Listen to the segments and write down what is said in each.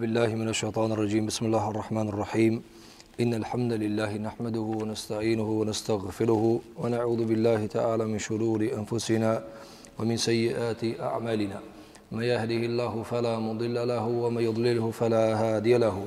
بالله من الشيطان الرجيم بسم الله الرحمن الرحيم إن الحمد لله نحمده ونستعينه ونستغفره ونعوذ بالله تعالى من شرور أنفسنا ومن سيئات أعمالنا ما يهده الله فلا مضل له وما يضلله فلا هادي له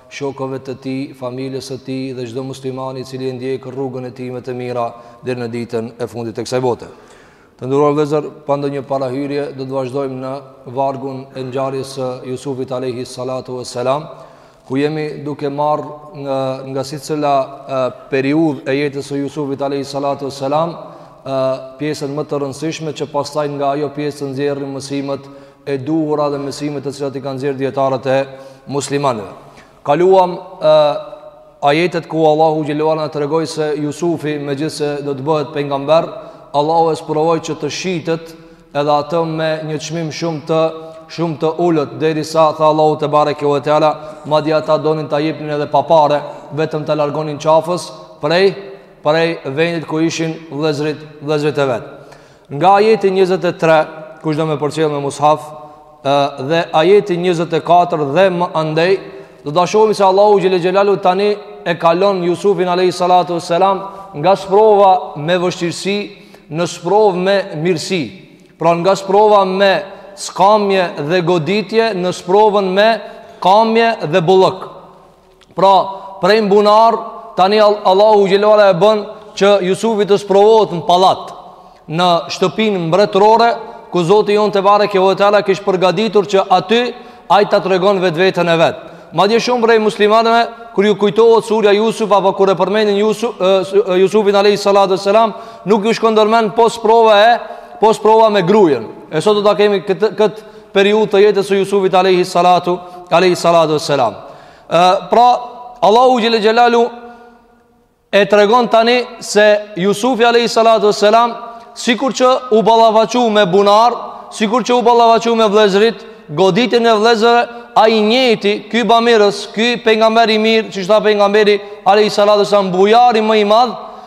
shokëve të tij, familjes së tij dhe çdo muslimani i cili e ndjek rrugën e tij me të mira deri në ditën e fundit të kësaj bote. Të nderuar vëllezër, pa ndonjë parahyrje do të vazhdojmë në vargun e ngjarjes së Jusufit alayhi salatu vesselam, ku jemi duke marrë nga nga secila periudhë e jetës së Jusufit alayhi salatu vesselam pjesën më të rëndësishme që pastaj nga ajo pjesë të nxjerrim mësimet e duhura dhe mësimet të cilat i kanë nxjerrë dijetarët e muslimanëve. Kaluam e, ajetet ku Allahu xhelalu na tregoi se Jusufi megjithëse do të bëhet pejgamber, Allahu e sprovoi që të shitet edhe atë me një çmim shumë të shumë të ulët derisa tha Allahu tebareke ve teala, madje ata donin ta jepnin edhe pa pare, vetëm ta largonin qafës prej prej vendit ku ishin vëllezërit vëllezërit e vet. Nga ajeti 23, kush do me përcjellë me mushaf, dhe ajeti 24 dhe më andej, do të shohim se Allahu xhele xhelalu tani e kalon Jusufin alayhi salatu vesselam nga sprova me vështirësi në sprovë me mirësi. Pra nga sprova me skamje dhe goditje në sprovën me kamje dhe bullëk. Pra, prej mbunar, tani Allahu xhele ve ala e bën që Jusufi të sprovohet në pallat, në shtëpinë mbretërore, ku Zoti jonë tebareke ve teala kish përgaditur që aty ai ta tregon vetveten e vet. Madje shumë prej muslimanëve, kur ju kujtohet surja Jusuf, apo kur e përmendin Jusuf, e, Jusufin a.s. nuk ju shkon ndërmend pos sprova e, pos sprova me grujen. E sot do ta kemi këtë, këtë periudhë të jetës së Jusufit alayhi salatu alayhi salatu wassalam. Pra Allahu xhele xhelalu e tregon tani se Jusufi alayhi salatu wassalam sikur që u ballafaqu me bunar, sikur që u ballafaqu me vëllezërit, goditjen e vëllezërve, ai i njëjti, ky bamirës, ky pejgamber i mirë, siç tha pejgamberi alayhi salatu wassalam bujari më i madh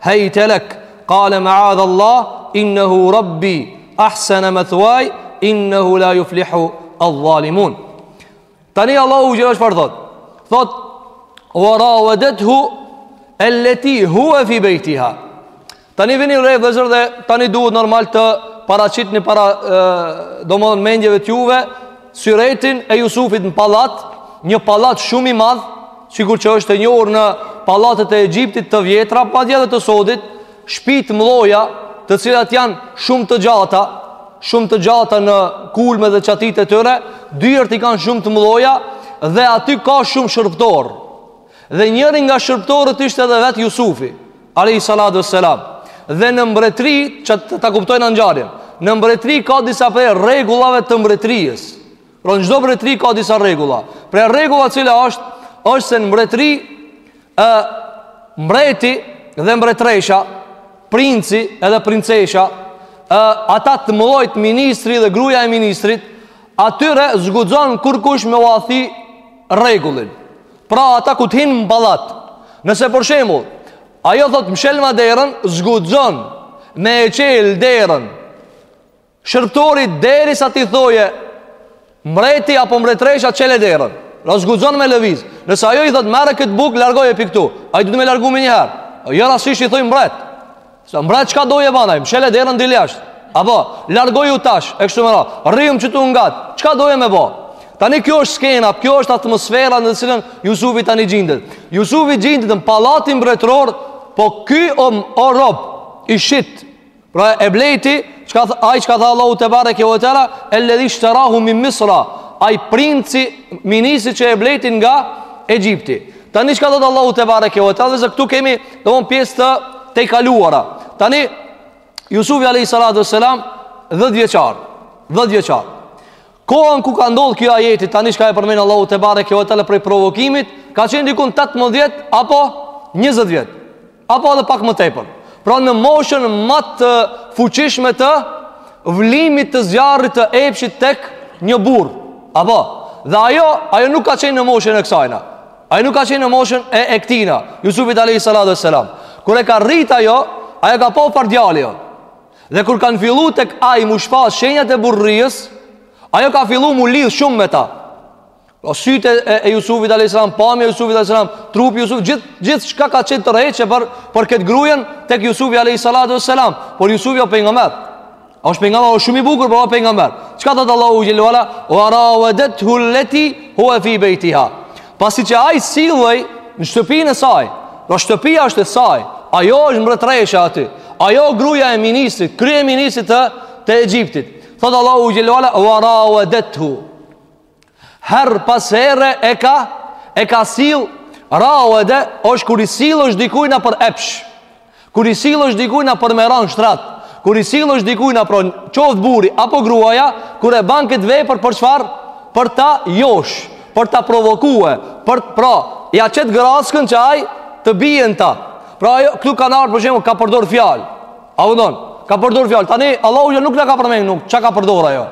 Hejte lek, kale meadh Allah, innehu rabbi, ahsene methvaj, innehu la juflihu adh-dhalimun. Tani Allahu xhelalu çfarë thot, thot, ve ravedet-hu el-leti huve fi bejtiha. Tani vini re vëllezër dhe tani duhet normal të paraqitni para, e, domethënë mendjeve t'juve, syretin e Jusufit në pallat, një pallat shumë i madh, Sikur që është e njohur në pallatet e Egjiptit të vjetra, madje edhe të sodit, shpi të mëdhoja, të cilat janë shumë të gjata, shumë të gjata në kulme dhe çatitë e tyre, dyert i kanë shumë të mëdhoja dhe aty ka shumë shërbëtorë. Dhe njëri nga shërbëtorët ishte edhe vetë Jusufi, alayhi salatu wassalam. Dhe në mbretëri, që ta kuptojnë ngjarjen. Në mbretëri ka disa prej rregullave të mbretërisë. Pra në çdo mbretëri ka disa rregulla. Prej rregullave cila është, është se në mbretëri ë mbreti dhe mbretresha, princi edhe princesha, ë ata të mëllojt ministri dhe gruaja e ministrit, atyre s'guxon kurkush me ua thi rregullin. Pra ata ku të hinë në pallat. Nëse për shembull, ajo thotë mshelma derën, s'guxon me e çel derën Shërbëtori derisa t'i thojë mbreti apo mbretresha çele derën. Ra s'guxon me lëviz. Nëse ajo i thotë merre kët bukë, largoje pi këtu. Ai duhet me largu menjëherë. Jo rastësisht i thojnë mbret. Sa mbret çka doje banaj, mshele derën dil jashtë. Apo largohu tash, e kështu me radhë. Rrim qetu ngat. Çka doje me bë? Tani kjo është skena, kjo është atmosfera në të cilën Jusufi tani gjindet. Jusufi gjindet në pallatin mbretëror, po ky o, o rob i shit Pra e blejti çka, Ai çka tha Allahu tebareke ve teala El-ledhi shterahu min misra Ai princi ministri që e blejti nga Egjipti Tani çka thotë Allahu tebareke ve teala se këtu kemi domon pjesë të tejkaluara Tani Jusufi a.s. dhjetëvjeçar dhjetëvjeçar Kohën kur ka ndodhë kjo ajeti Tani çka e përmend Allahu tebareke ve teala Prej provokimit Ka qenë dikun 18 apo 20 vjet apo edhe pak më tepër. Pra në moshën më të fuqishme të vlimit të zjarrit të epshit tek një burrë. Apo, dhe ajo, ajo nuk ka qenë në moshën e kësajna. Ajo nuk ka qenë në moshën e këtina, Jusufit alayhi salatu wassalam. Kur e ka rrit ajo, a jo, ka pa për djalë, jo. Dhe kur kanë fillu tek ai m'u shfaq shenjat e burrërisë, ajo ka fillu m'u lidh shumë me ta. O po sytë e, e Jusufit a.s. Pamja e Jusufit a.s. Trupi i Jusufit Gjithë gjithçka ka qenë tërheqje për, për këtë grujen Tek Jusufit a.s. Por Jusufi o pejgamber A është pejgamber o shumë i bukur Por o pejgamber Çka thotë Allahu xhel-le ve ala Ve ravedethul-leti huve fi bejtiha Pasi që ajo sillej Në shtëpinë e saj Pra shtëpia është e saj Ajo është mbretresha aty Ajo gruja e ministrit Kryeministrit të, të Egjiptit Thotë Allahu xhel-le ve ala Ve ravedethu Herë pas here e ka e ka sjell ravede është kur i sillesh dikujna për epsh. Kur i sillesh dikujna për me ra n'shtrat. Kur i sillesh dikujna pra qoftë burri apo gruaja, kur e bën këtë vepër për çfarë? Për ta josh, për ta provokuar, për pra, ia qet grackën që ai të bie n'ta. Pra ajo këtu kanë ardhur për shembull ka përdor fjalë. A kupton? Ka përdor fjalë. Tani Allahu nuk na ka përmendur, çka ka përdor ajo.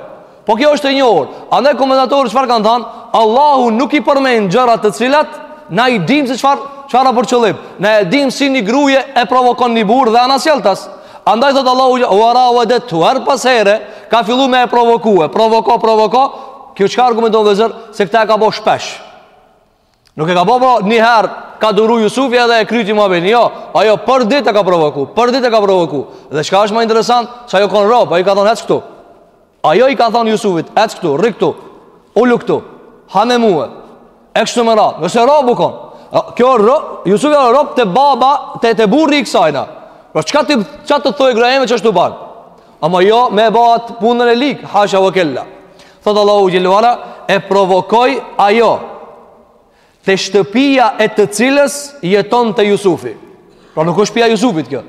Po kjo është e njohur. Andaj komentatorët çfarë kanë thënë? Allahu nuk i përmend gjëra të cilat na i dim se çfarë çfarë për qëllim. Na e dim si një gruaje e provokon një burrë dhe anasjelltas. Andaj thot Allahu wa rawadathu pra pashere ka fillu me e provoku, provoko, provoko. Kjo çka argumenton vllezër se këta e ka bo shpesh. Nuk e ka bo kjo një herë ka duru Jusufi edhe e kryti muhabetin. Jo, ajo për ditë e ka provoku, për ditë e ka provoku. Dhe çka është ma interesant, se ai u kon rob, ajo i ka thonë ec këtu. Ajo i ka thonë Jusufit, ec këtu, rri këtu. Ulu këtu. Ha me mua. E kështu më radh. Se rob u kon. Ky rob, Jusufi është rob te baba, te te burri i kësajna. Po çka të, të thojë gruja me ç'asht u ban? Ama jo me e ba at punën e lig, hasha ve kel-la. Thotë Allahu xhel-le ve ala, e provokoi ajo te shtëpia e të cilës jetonte Jusufi. Pra nuk është shpia e Jusufit kjo.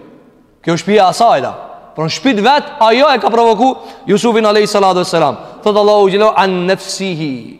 Kjo është shpia e asajna. Pra në shpi t'vet, ajo e ka provoku Jusufin a.s. Thotë Allahu xhel-le ve ala, an nefsihi.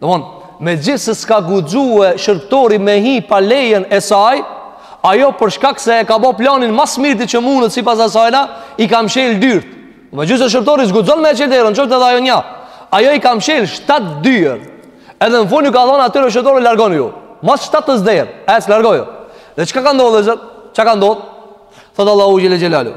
Domthon, megjithëse s'ka guxue shërbtori me hi pa lejen e saj, ajo për shkak se e ka bë planin ma së miri që mundet sipas asajna, i ka mshël dyrt. Megjithëse shërbtori s'guxon me e çel derën, qoftë edhe ajo nja. Ajo i ka mshël 7 dyer. Edhe në fund ju ka thonë atyne shërbtorëve largonju. Mas 7 dere, ec largoju. Dhe çka ka ndodh vllezër? Çka ka ndodh? Thot Allahu xhel-le xhelaluhu.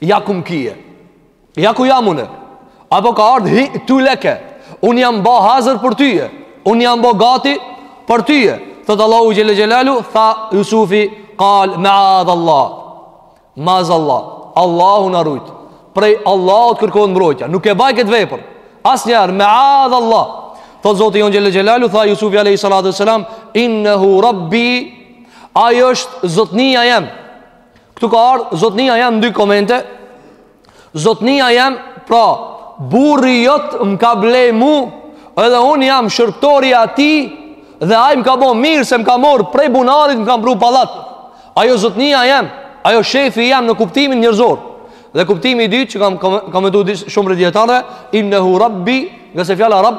Ja ku më kije Ja ku jam une Apo ka ardhë hi'tu leke Unë jam ba hazër për tyje Unë jam ba gati për tyje Thotë Allahu xhel-le xhelaluhu Tha Jusufi Kale meadhallah Mazallah Allahu na rujtë Prej Allahut kërkohet mbrojtja Nuk e baj këtë vepër Asnjëherë meadhallah Thotë Zoti jonë xhel-le xhelaluhu Tha Jusufi A.S. Innehu Rabbi Ai është zotnia jem Këtu ka ardhë, zotnia jem në dy komente, zotnia jem, pra, burri jot më ka ble mu, edhe unë jam shërbtori i atij, dhe ai më ka bo mirë, se më ka morë prej bunarit, më ka pru n'pallat. Ai o zotnia jem, ai o shefi jem në kuptimin njërzor. Dhe kuptimi i dytë që kan, kan komentu shumë prej dijetarve, innehu rabbi, ngase fjala rab,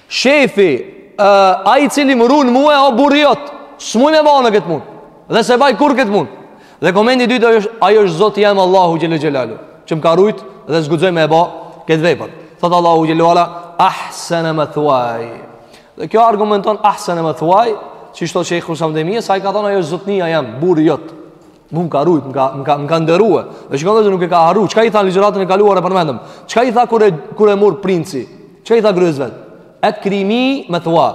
Shefi, ë, ai i cili më run mu o burri jot, s'muj me e ba unë këtë punë. Dhe s'e baj kurrë këtë punë. Dhe komenti i dytë ai është, është Zoti jem Allahu xhel-le xhelaluhu, që më ka rujt dhe s'guxoj me e ba këtë vepër. Thot Allahu xhel-le ve ala ahsana mathwai. Dhe kjo argumenton ahsana mathwai, siç thot Shejh Husam Demia, se ai ka thonë ai është zotnia jem, burri jot. Mu më ka rujt, më ka, më ka, më ka nderue. Dhe që ka nderue, nuk e ka harru. Çka i tha në ligjëratën e kaluar e përmendëm? Çka i tha kur e, kur e murr princi? Çka i tha grues vet? Ekrimi methua.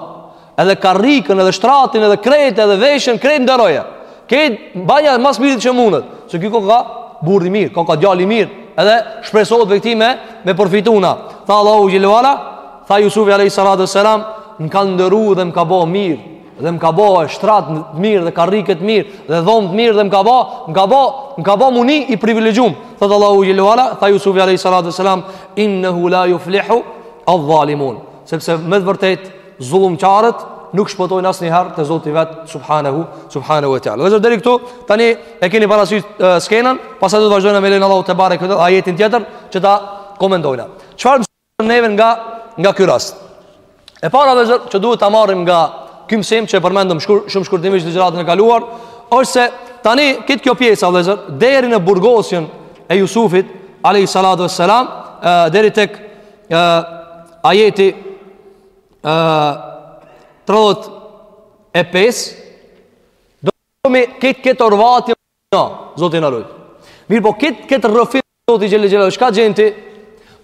Edhe karrikën, edhe shtratin, edhe krejt, edhe veshën, krejt nderoja. Krejt, banja ma s'mirit që mundet. Se ky koka burr i mirë, koka djal i mirë. Edhe shpresohet prej tij me, me përfitu na. Tha Allahu xhelle ve ala, tha Jusufi a.s. Më ka nderu dhe më ka bo mirë. dhe më ka bo shtrat të mirë dhe karrike të mirë dhe dhomë të mirë dhe më ka bo më ka bo, më ka bo m'u ni i privilegjum thotë Allahu xhelle ve ala tha Jusufi a.s. innehu la juflihu edh-dhalimun sepse me të vërtet zullumqarët nuk shpëtojnë asnjëherë te Zoti vetë subhanahu, subhanahu ve teala vllezër deri këtu tani e keni parasysh uh, skenën pastaj do të vazhdojna me lejen e Allahut tebareke ve teala ajetin tjetër që ta komentojna çfarë Për neve nga, nga ky rast E para vllezër që duhet ta marrim nga ky mësim që e përmendëm shkur, shumë shkurtimisht në ligjëratën e kaluar është se tani ket kjo pjesa vllezër Deri në burgosjen e Jusufit alejhi salatu ve selam Deri tek e, ajeti e, 35 Do të shohim ket ket orvatje Zoti na rujt Mirëpo ket ket rrëfim Zoti xhelle xhelle, çka gjen ti?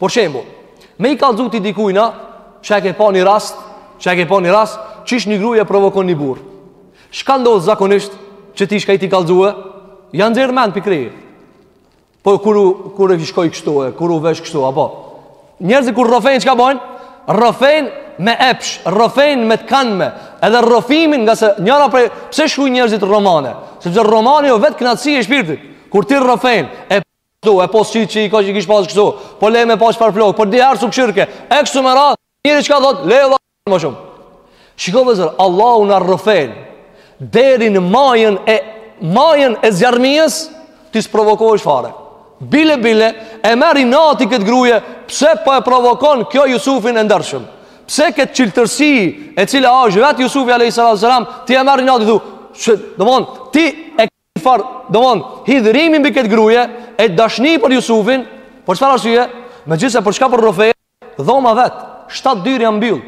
Për shembull, me i kallzu ti dikujna, që e ke pa një rast, që e ke pa një rast, që ish një gruje provokon një burrë. Çka ndodh zakonisht, që ti çka i ki kallzue, ja nxjerr mend prej kreje. Po kur, kur e shikoj kështu e, kur u vesh kështu, apo? Njerëzit kur rrofejnë çka bëjnë? Rrofejnë me epsh, rrofejnë me t'kanme, edhe rrofimin nga se njëra prej pse shkruajnë njerëzit romane? Sepse romani o vetë kënaqësi e shpirtit. Kur ti rrofejnë, e kështu, e po si që i ka që i kish pas kështu, po le me pas far flok, po di herë su këshirke, e kështu me radhë, njeri çka thot, le Ma shumë. Shiko vllezër, Allahu na rrëfen, deri në majën e, majën e zjarrmijës, ti s'provokohesh fare. Bile, bile, e merr inati këtë gruje, pse po e provokon kjo Jusufin e ndershëm. Pse këtë çiltërsi e cila është vetë Jusufi a.s. Ti e merr inati, do, që, domon, ti e këtë farë, domon, hidhërimi mbi këtë gruje, e dashni për Jusufin, për çfarë arsye, megjithëse për çka po rrëfen, Dhoma vet, shtatë dyr janë mbyll.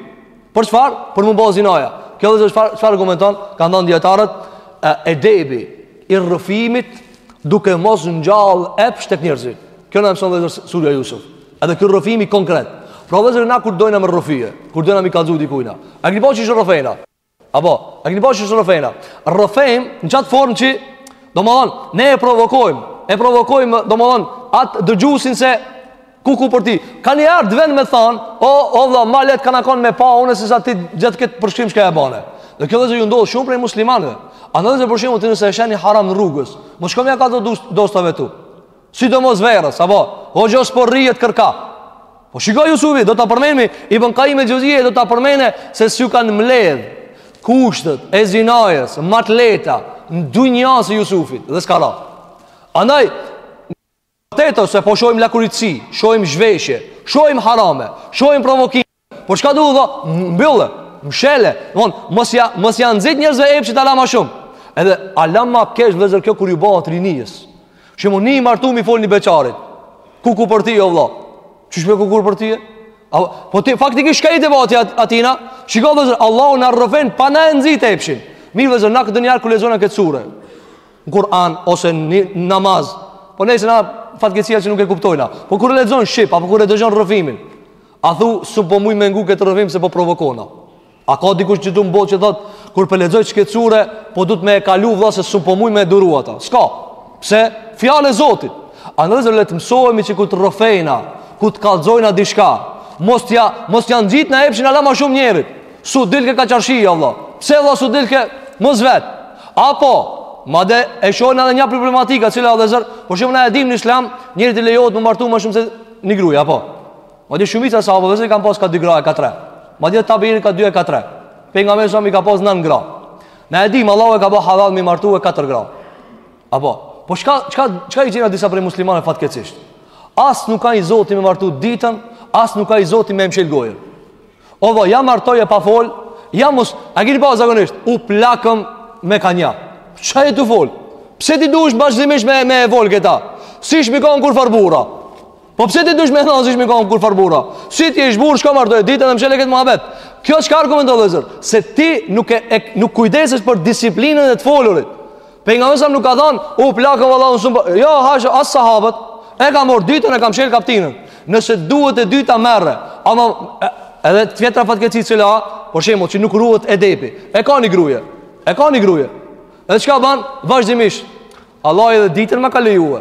Për çfarë? Për m'u bo zinaja. Kjo vllezër çfarë çfarë argumenton? Kanë thanë dijetarët e, edebi i rrëfimit duke mos ngjall epsh tek njerëzit. Kjo na mëson vëzë surja Yusuf. Edhe ky rrëfimi konkret. Pra vllezër na kur dojna me rrëfye, kur dojna m'i kallzu dikujt. A keni pa qysh rrëfejna? Apo, a keni pa qysh rrëfejna? Rrëfejmë në qatë formë që, domethonë, ne e provokojmë, e provokojmë, domethonë, atë dëgjusin se kuku për ti. Kanë ardhë te vendi me thanë, o, o vlla, ma lehtë ka me konë me pa unë sesa ti gjithë këtë përshkrim çka e bane. Dhe kjo vllezër ju ndodh shumë prej muslimanëve. Andaj vllezër për shembull ti nëse e sheh ni haram në rrugë, mos shko me ja kallzu dostave tu. Sidomos verës, apo? O jo s'po rrihet kërka. Po shiko Jusufi, do ta përmendmi Ibn Qayyim el-Xhevzije do ta përmendë se s'ju kanë mbledh kushtet e zinajës, ma të lehta, në dunja si Jusufit dhe s'ka ra. Andaj e vërtetë se po shohim lakuritësi, shohim zhveshje, shohim harame, shohim provokime. Po çka do vlla? Mbylle, mshele. Domethon, mos ja mos ja nxit njerëzve epshin ala më shumë. Edhe ala më keq vllezër kjo kur ju bëhet rinijës. Shembull ni i martum i fol ni beqarit. Kuku për ti o vlla? Qysh more kuku për ti? A, po ti faktikisht ka i debati at, atina? Shikoni vllezër, Allahu na rrëfen pa na nxit epshin. Mirë vllezër, na këtë njerë kur lexojna këtë sure. Në Kur'an ose në namaz. Po nejse na fatkeqësia që nuk e kuptojna. Po kur lexon shqip apo kur e dëgjon rrëfimin, A thu s'un po muj me ngu këtë rrëfim se po provokona. A ka dikush qetu në botë që thot, kur po lexoj qëkëtë sure, po duhet me e kalu vlla se s'un po muj me e duru ata. S'ka, pse? Fjala e Zotit. Andaj vllezër le të mësohemi që kur të rrëfejna, kur të kallzojna diçka. Mos të ja, mos të ja nxitna epshin ala ma shumë njerit. S'u dilke ka çarshia vlla. Pse vlla s'u dilke, mos vet. Apo, madje e shohim edhe një problematikë, cila vllezër, për shembull ne e dimë në islam, njerit i lejohet me martu më shumë se një gruja, apo. Madje shumica e sahabëve i kanë pas ka dy gra e ka tre. Madje tabiinët ka dy e ka tre. Pejgamberi alejhi selam i ka pas nan gra. Na e dim Allahu e ka bo hallall me i martu e katër gra. Apo, po çka çka çka i gjen disa prej muslimanëve fatkeqësisht. As nuk a i zoti me martu dytën, as nuk a i zoti me mshel gojën. O vlla, ja martoje pa fol, ja mos, a kini pa zakonisht, u plakëm me ka nja. Çka je tu fol? Pse ti duhesh vazhdimisht me, me e fol këta? S'ishmi kanë kurfarë burra? Po pse ti duhesh me thonë s'ishmi kanë kurfarë burra? Si të jesh burrë, shko martoje dytën edhe mshele këtë muhabet. Kjo çka argumenton vllezër? Se ti nuk, e, nuk kujdesesh për disiplinën e të folurit. Pejgamberi alejhi selam nuk ka thonë, u plaka valla unë shumë, jo, hasha, as sahabët, e ka morë dytën, e ka mshelë kaptinën, nëse duhet e dyta merre, ama, edhe tjetra fatkeqsi cila, për shembull, që nuk ruhet edepi, e ka një gruje, e ka një gruje, edhe çka ban, vazhdimisht, Allahu edhe dytën ma ka lejue,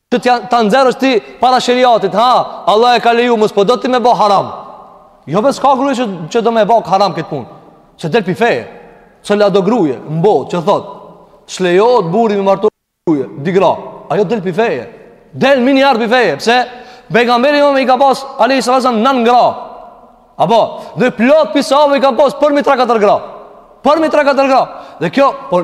Që t'ja ta nxjerrësh ti para shariatit, ha, Allah e ka leju mos po do ti me bë haram. Jo vetë s'ka gruaj që që do me bë haram këtë punë. Se del pi feje. Cilado gruaje në botë që thot. S'lejohet burri me martu gruaje, dy gra. Ajo del pi feje. Del menjëherë pi feje. Pse? Pejgamberi jonë i ka pas alejhi selam nan gra. Apo, dhe plot pi sahabëve i ka pas përmi 3-4 gra. Përmi 3-4 gra. Dhe kjo, por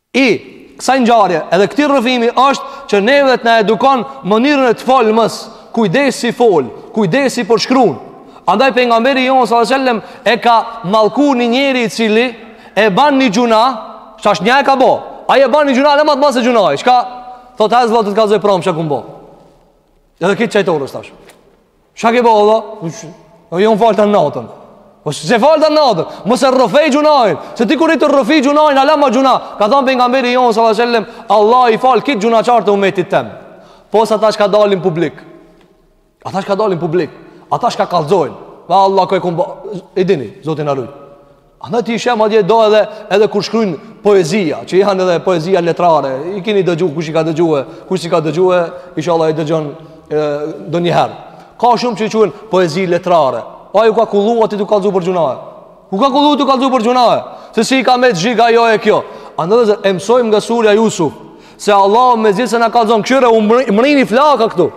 I kësaj ngjarje edhe këtij rrëfimi është që neve të na edukon mënyrën e të folmës, kujdes si fol, kujdes si përshkruan. Andaj pejgamberi jon sallallahu alajhi wasallam e ka mallkuar një njeri i cili e ban një gjunah, ç'asht një e ka bë. Ai e ban një gjunah, ala ma t'madh se gjunahi. Çka? Thotë as vot të kallzoj prom çka kum bë. Edhe kejt çajtores tash. Shka ke bo, Allah? O jo falte natën O se falte natën Mos e rrëfej gjunahin Se ti kur e rrëfen gjunahin Ala ma gjunah Ka thonë pejgamberi jonë sallallahu alejhi wasallam Allah i fal kejt gjunahqartë e umetit tem Pos ata shka dalin publik Ata shka dalin publik Ata shka kallzojnë Vallahi koj kum ba E dini Zoti na rujt Andaj ti sheh madje do edhe edhe kur shkruajn poezia, që janë edhe poezia letrare. I keni dëgju kush i ka dëgjue, kush s'i ka dëgjue, inshallah i dëgjon ndonjëherë. Ka shumë që i quejnë poezi letrare. Ai u ka kullu aty tu kallzu për gjunahe. U ka kullu tu kallzu për gjunahe? Se si i ka met zhig ajo e kjo. Andaj vëllezër e mësojmë nga surja Yusuf se Allah mezi se na kallzon kqyre u mrini flaka këtu.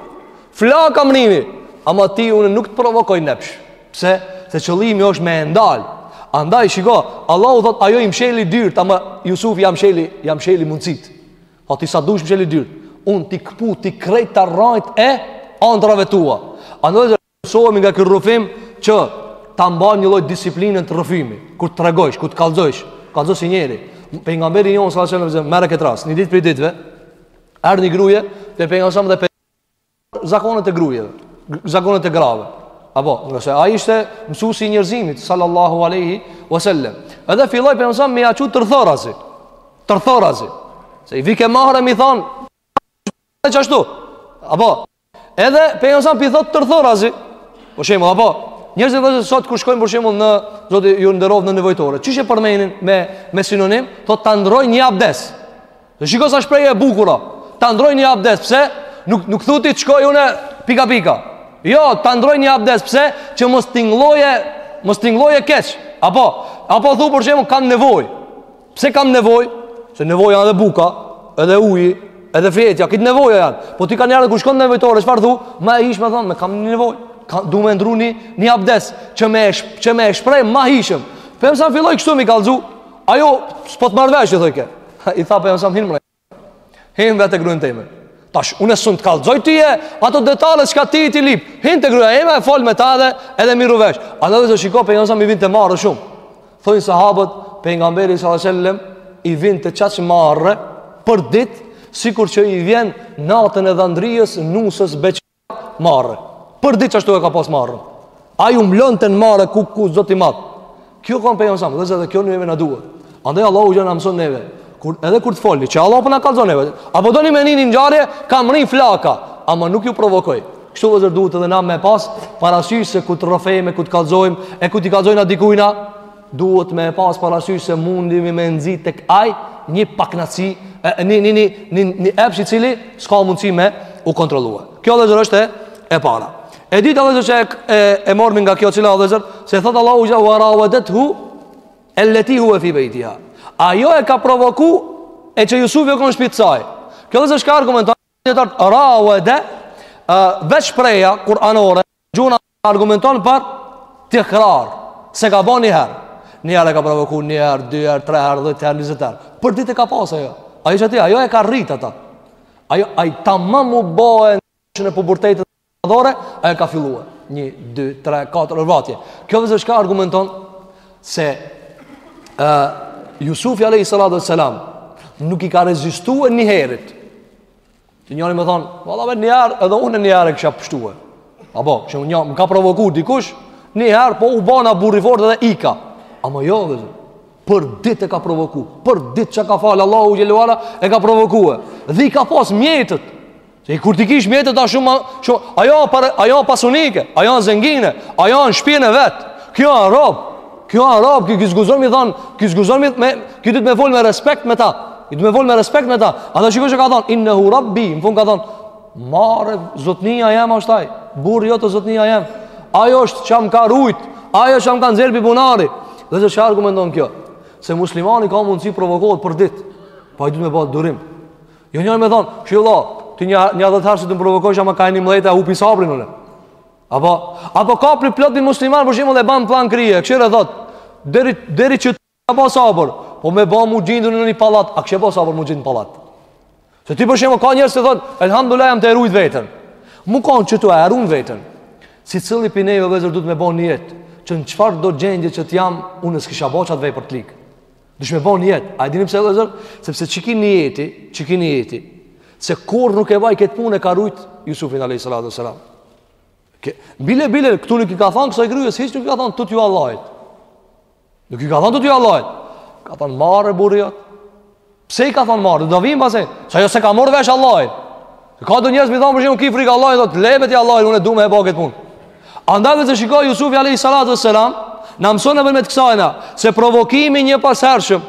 Flaka mrini, ama ty unë nuk të provokoj n'epsh. Pse? Se qëllimi është me e ndal. Andaj shiko, Allahu thot ajo i msheli dyrt, ama Jusufi ja msheli, ja msheli mundësit. Po ti sa dush msheli dyrt. Unë t'i këputi krejt të rrajt e andrrave tua. Andaj të mësohemi nga ky rrëfim që ta mbajmë një lloj disipline të rrëfimit. Kur të tregojsh, kur të kallzojsh, kallzo si njeri. Pejgamberi jonë, sallallahu alejhi wasallam, merre këtë rast, një ditë prej ditëve, erdh një gruje te pejgamberi alejhi selam dhe për zakonet e grujeve, zakonet e grave. Apo, se ai ishte mësusi i njërzimit, sallallahu aleyhi wasallam. Edhe filloi pejgamberi alejhi selam me ja çu tërthorazi, tërthorazi. Se i vike marre me i thonë, e që ashtu. Apo, edhe pejgamberi alejhi selam po i thotë tërthorazi. Për shembull, apo, njërzit edhe sot kur shkojnë për shembull në, Zoti ju nderoftë, në nevojtore. Qysh e përmenin me, me sinonim? Thotë ta ndrroj një abdes. Shiko sa shprehje e bukur o. Ta ndrroj një abdes, pse? Nuk nuk thu ti të shkoj unë pika pika. Jo, ta ndrroj një abdes, pse? Që mos tingëlloje, mos tingëlloje keq. Apo, apo thu për shembull kam nevojë. Pse kam nevojë? Se nevoja edhe buka, edhe uji, edhe fletja, kejt nevoja janë. Po ti kanjëherë edhe kur shkon në nevojtore, çfarë thu? Ma e hijshme thu, e kam një nevojë. A du me ndrru një abdes që me që me e shpreh ma hijshëm. Pejgamberi alejhi selam filloi kështu me i kallzu. Ajo, s'po të marr vesh, i thojke. I tha Pejgamberi, hin bre. Hin vete gruen time. Tash, unë s'un të kallzoj tye ato detalet çka ti t'i lyp. Hin te gruja ime e fol me ta edhe, edhe merru vesh. Ama vëllezër shiko, Pejgamberit i vinte marre shumë. Thojnë sahabët, Pejgamberi sallallem, i vinte qaq marre për ditë, sikur që i vjen natën e dhandrisë nuses beqë. Marre. Për ditë ashtu e ka pas marren. Ai u mlonte në marre, kuku Zoti i madh. Kjo ka kanë Pejgamberi, vëllezër, kjo neve na duhet. Andaj Allahu xh. na mëson neve. Kur edhe kur të folni, që Allahu po na kallzon neve. A po doni me ni ni ngjarje, ka mrri flaka, ama nuk ju provokoj. Kështu vëllezër duhet edhe na me pas parasysh se ku të rrëfejmë, ku të kallzojmë, e ku t'i kallzojmë na dikujna. Duhet me e pas parasysh se mundemi me nxit tek ai një paknaqsi, një një një një një epsh i cili s'ka mundësi me u kontrollue. Kjo vëllezër është e, e para. E dyta vëllezër që e, e, e mormi nga kjo cila vëllezër, se thot Allahu xh. wa rawadethu eleti huve fi bejtiha. Ajo e ka provoku e që Jusufi u konë n'shpi të saj. Kjo vëllezër çka argumenton, një tërtë rawadet, veç shprehja kuranore, gjuha Argumenton për tekrar, s'e ka ba një herë. Një herë e ka provoku një herë, dy herë, tre herë, dhjetë herë, njëzet herë. Për ditë e ka pas ajo. Ajo që ti, ajo e ka rrit ata. Ajo ai tamam u bo në pubertetin adore, ajo ka filluar. 1 2 3 4 orvatje. Kjo vëllezër çka argumenton se ë uh, Jusufi alayhi salatu wasalam nuk i ka rezistuar njëherit. Të njëri me thanë, valla me njëherë, edhe unë njëherë e kisha pshtue. Apo, që një, më ka provoku dikush, njëherë, po u bona burrë i fortë edhe ika. Ama jo, vëllezër, për dit e ka provoku, për dit që ka falë Allahu xhele ve ala, e ka provokue. Dhe i ka pas mjetet, se kur t'i kish mjetet, a shumë, shumë, ajo, par, ajo pasunike, ajo zengine, ajo në shpinë e vet, ky a rob, Ky a rob, ky hiç s'guxon me i than, ky hiç s'guxon me i me, ky duhet me fol me respekt me ta. Ky duhet me fol me respekt me ta. Ama shiko çka ka than, innehu rabbi, në fund ka than, more, zotnia jem është aj, burri jot zotnia jem. Aj është që më ka rujt, aj që më ka nxjerr prej bunari. Vëllezër çka argumenton kjo? Se muslimani ka mundësi provokohet për dit, po ai duhet me ba durim. Jo njëri me than, valla, ti një, një dhjetë herë si të më provokojsh, ama ka e njëmbëdhjeta e hupi sabrin, në Apo, apo ka plot musliman, për shembull e ban plan n'krye, kështu e thot, deri, deri qetu baj sabër, po me ba m'u gjind në një pallat, a kisha ba sabër m'u gjind në pallat? Se ti për shembull ka njerëz që thonë, elhamdulilah jam tu e rujt veten, mun kanë që tu e run veten, secili prej neve vëllezër duhet me ba nijet, që në çfarëdo gjendje që të jam, unë s'kisha ba qat vepër të ligë. Dush me bë nijet. A e dini pse vëllazër? Sepse çiky nijeti, çiky nijeti. Se kurrë nuk e baj këtë punë e ka rujt Jusufin alejhi salatu ve selam. Bile bile këtu nuk i ka thënë kësaj grues hiç, nuk i ka thënë tutju Allahit. Nuk i ka thënë tutju Allahit. Ka thënë marre burri jot. Pse i ka thënë marre? Do vim masanej. Se ajo s'e ka marrë vesh Allahin. Ka do njerëz me i thonë për shembull ki frikë Allahin thotë le be ti Allahin unë e du me e bo këtë punë. Andaj vëllezër shiko Jusufi alejhi salatu ve selam na mëson ne përmjet kësajna se provokimi i njëpasnjëshëm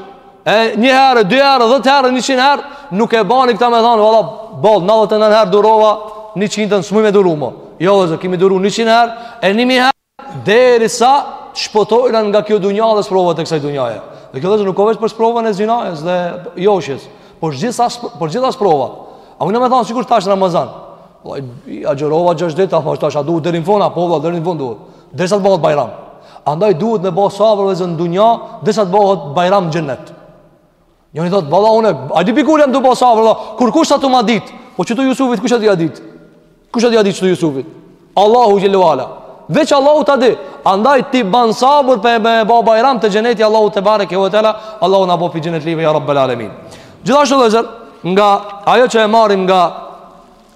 e një herë, dy herë, dhet herë, njëqin herë nuk e bani këta me thonë valla boll, nandhetë e nën herë durova njëqintën s'muj me duru mo. Jo vëllezër, ki me duru njëqin herë e një mi herë. Derisa të shpëtojmë nga kjo dunja dhe sprovat e kësaj dunjaje. Dhe kjo vëllezër nuk o veç për sprovën e zinajës dhe joshjes. Por gjitha, por gjitha sprova. A mun me thonë, sikur tash n'Ramazan. Vaj, agjërova gjashtë dit, apo tash, a duhet deri n'fun a, po vlla deri n'fun duhet. Derisa të bëhet bajram. Andaj duhet me bë sabër vëllezër në dunja, derisa të bëhet bajram n'xhenet. Njëri thot, "Valla unë, a di pi kur jam tu bo sabër vlla, kurkush s'a tu ma dit?" Po qëtu Jusufit kush ia dit? Kush ia dit qëtu Jusufit? Allahu xhele ve ala. Veç Allahu ta di. Andaj ti ban sabër për me ba bajram te xheneti Allahu tebareke ve teala, Allahu na boftë prej xhenetlive ja rabbel alamin. Gjithashtu vëllezër, nga ajo që e marrim nga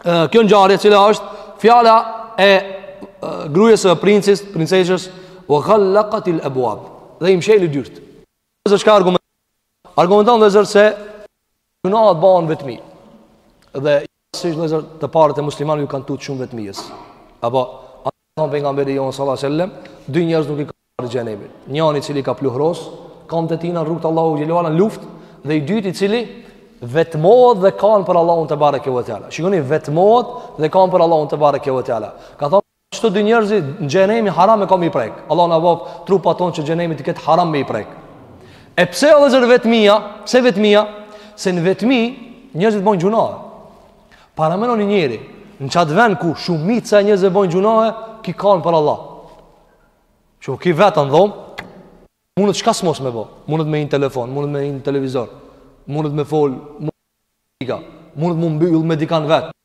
e, kjo ngjarje, cila është fjala e, e grujes së princit, princeshës, "Wa ghallaqat al-abwab." Dhe i msheli dyrt. Dhe çka argument? Argumenton vëllezër se gjunahet bahen n'vetmi Dhe si vëllezër të parët e muslimanëve ju kanë tutë shumë vetmisë Apo ka thonë pejgamberi jonë salallahu alejhi ve selem Dy njerëz nuk i kap zjarri i xhenemit Njani i cili ka pluhros kamt e tina n'rrugë të Allahut xhele ve ala në luft Dhe i dyti i cili vetmohet dhe kan për Allahun tebareke ve teala Shikoni vetmohet dhe kan për Allahun tebareke ve teala Ka thonë Qëta dy njerëz xhenemi haram e ka me i prek. Allahu na boftë trupat ton që xhenemi të ketë haram me i prek. E pse o vëllezër vetmia? Pse vetmia? Se në vetmi njerëzit bojnë gjunahe. Paramenoni një njeri, në qatë ven ku shumica e njerëzve bojnë gjunahe, ky kan për Allah. Qëky vet n'dhom, mundet çka s'mos me bo, mundet me hi në telefon, mundet me hi në televizor, mundet me fol, mundet me hi në mundet me u mbyllë me dikan vetë.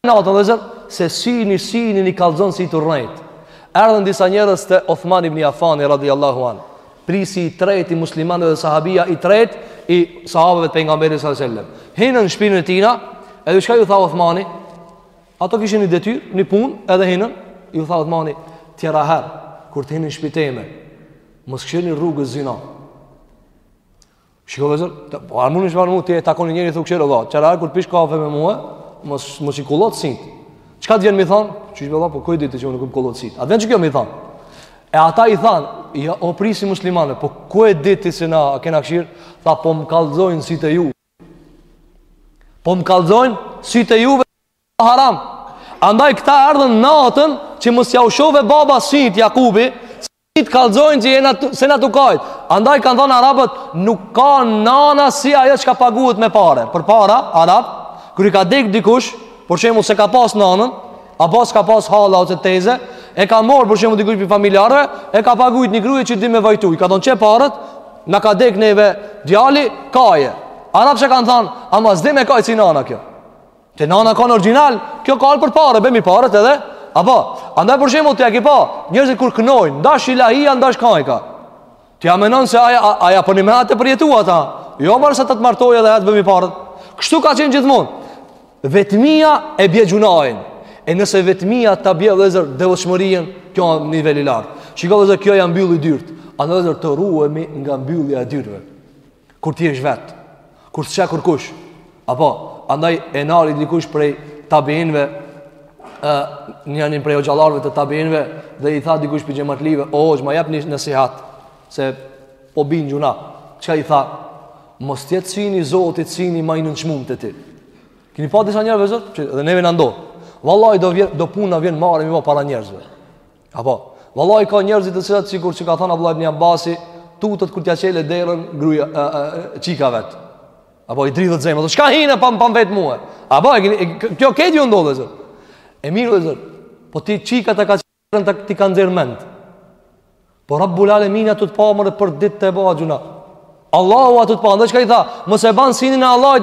Natën vëllezër, se syni, syni i kallxon si je tu rrejt. Erdhën disa njerëz te Othman ibn Afani, radi Allahu anh. Prijsi i tret i muslimanëve dhe sahabia i tret i sahabëve të pejgamberit s.a.s. Hinë në shpinën e tina, edhe çka ju tha Othmani, ato kishin një detyr, një pun, edhe hinë, ju tha Othmani, tjera herë, kur të hini në shpi teme, mos kqyrni rrugës zina. Shiko vllezër, po a mund të shkon ti e takon njeri thuk çelo vot. Çara kur pish kafe me mua, mos mos i kullot sitë. Çka të vjen mi thon? Qysh vëlla, po ku e dite që unë nuk e kullot sitë. A vjen çka mi thon? E ata i than, ja o prijsi i muslimanve, po ku e dite se na kena kshir? Tha po më kallzojn sitë e juve. Po më kallzojn sitë e juve haram. Andaj këta erdhën natën që mos jau shohë baba sitë Jakubi, Ti të kallzojnë që jena të, se na tu kajt Andaj kanë thonë arabët Nuk kan nana si ajo që ka paguhet me pare Përpara, arabt Kur i ka dek dikush Për shembull s'e ka pas nanën Apo s'ka pas halla ose teze E ka marrë për shembull dikush prej familjarve E ka pagujt një gruje që di me vajtu I ka thonë qe paret Na ka dek neve djali Kaje Arabt çka kanë thonë Ama s'di me kajt si nana kjo Te nana kan origjinal, kjo kan për pare, bëmi paret edhe. Apo, andaj për shembull ti e ke pa, njerëzit kur knojnë, ndash ilahia, ndash kajka. Ti a mendon se a jan a jan përnime tu përjetu ata? Jo mor sa të të martoj edhe atë bëmi paret. Kështu ka qenë gjithmonë. Vetmia e bie gjunahin. E nëse vetmia ta bie vllezër devotshmërinë, kjo është nivel i lartë. Shiko vllezër kjo i mbylli dyrt. Andaj të ruhemi nga mbyllja e dyrve. Kur ti jesh vetë, kur s'të sheh kurkush, apo, andaj e nali dikush prej tabiinve, e, njanin prej hoxhallarve të tabiinve, dhe i tha dikush prej xhematlive, o, o, ma jep një nësihat, se po bi n'gjunah, çka i tha, mos t'jetë sini i Zotit, sini ma i nënçmum te ti. Kini pa disa njerëz vllezër, edhe neve na ndodh, vallaj do, vjen, do puna vjen marre, mi ba para njerëzve. Apo, vallai ka njerëz të cilët sikur që ka thënë Abdullah ibn Abbasi, tutet kur t'ia çelë derën gruaja e, e, e çika vet. Apo i dridhet zemra, çka hine pa pa m'vet mua. Apo e, e, kjo te ju ndodh vllezër. E mirë vllezër. Po ti çika ta ka çel e ta ti ka nxjerr mend. Po Rabbul Alamin a tu t'pa mor për ditë tu ba gjunah. Allahu a tu t'pa mor, çka i tha? Mos e ban sinin e Allahut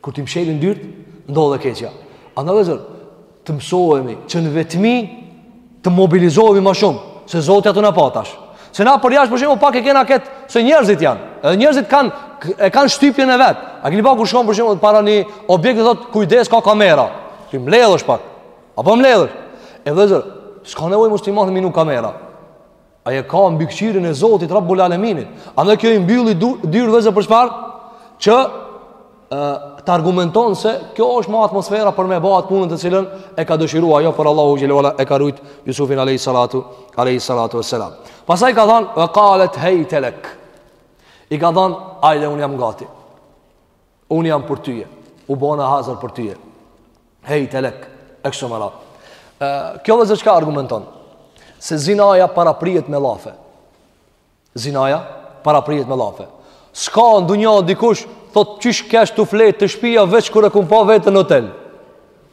Kur ti mshelin dyrt, ndodh keqja. Andaj vllezër, të mësohemi që në vetmi të mobilizohemi më shumë, se Zoti a tu na pa tash. Se na përjashtë për shembull pak e kena ketë, se njerëzit janë, edhe njerëzit kanë, e kanë shtypjen e vetë. A kini pa kur shkon për shembull para një objekti dhe thotë kujdes ka kamera, ti mledhesh pak, apo mledhesh. E vllezër, s'ka nevoj muslimani mi vnu kamera. Ai e ka mbikëqyrjen e Zotit Rabbul Alaminit. Andaj kjo i mbylli dyrt vllezër për çfarë? Që ë të argumenton se kjo është ma atmosfera për me e ba at punën të cilën e ka dëshiruar ajo por Allahu xhele ve ala e ka rujt Jusufin alayhi salatu alayhi salatu wassalam. Pastaj ka thënë wa qalet haytalak. I ka thënë hajde un jam gati. Unë jam për tyje U bona hazër për tyje Hejte lek E kështu me radhë Kjo vllezër çka argumenton Se zinaja paraprihet me llafe Zinaja paraprihet me llafe S'ka në dunja dikush Thot qysh kesh tu fjetë te shpia Veç kur e kom pa veten në hotel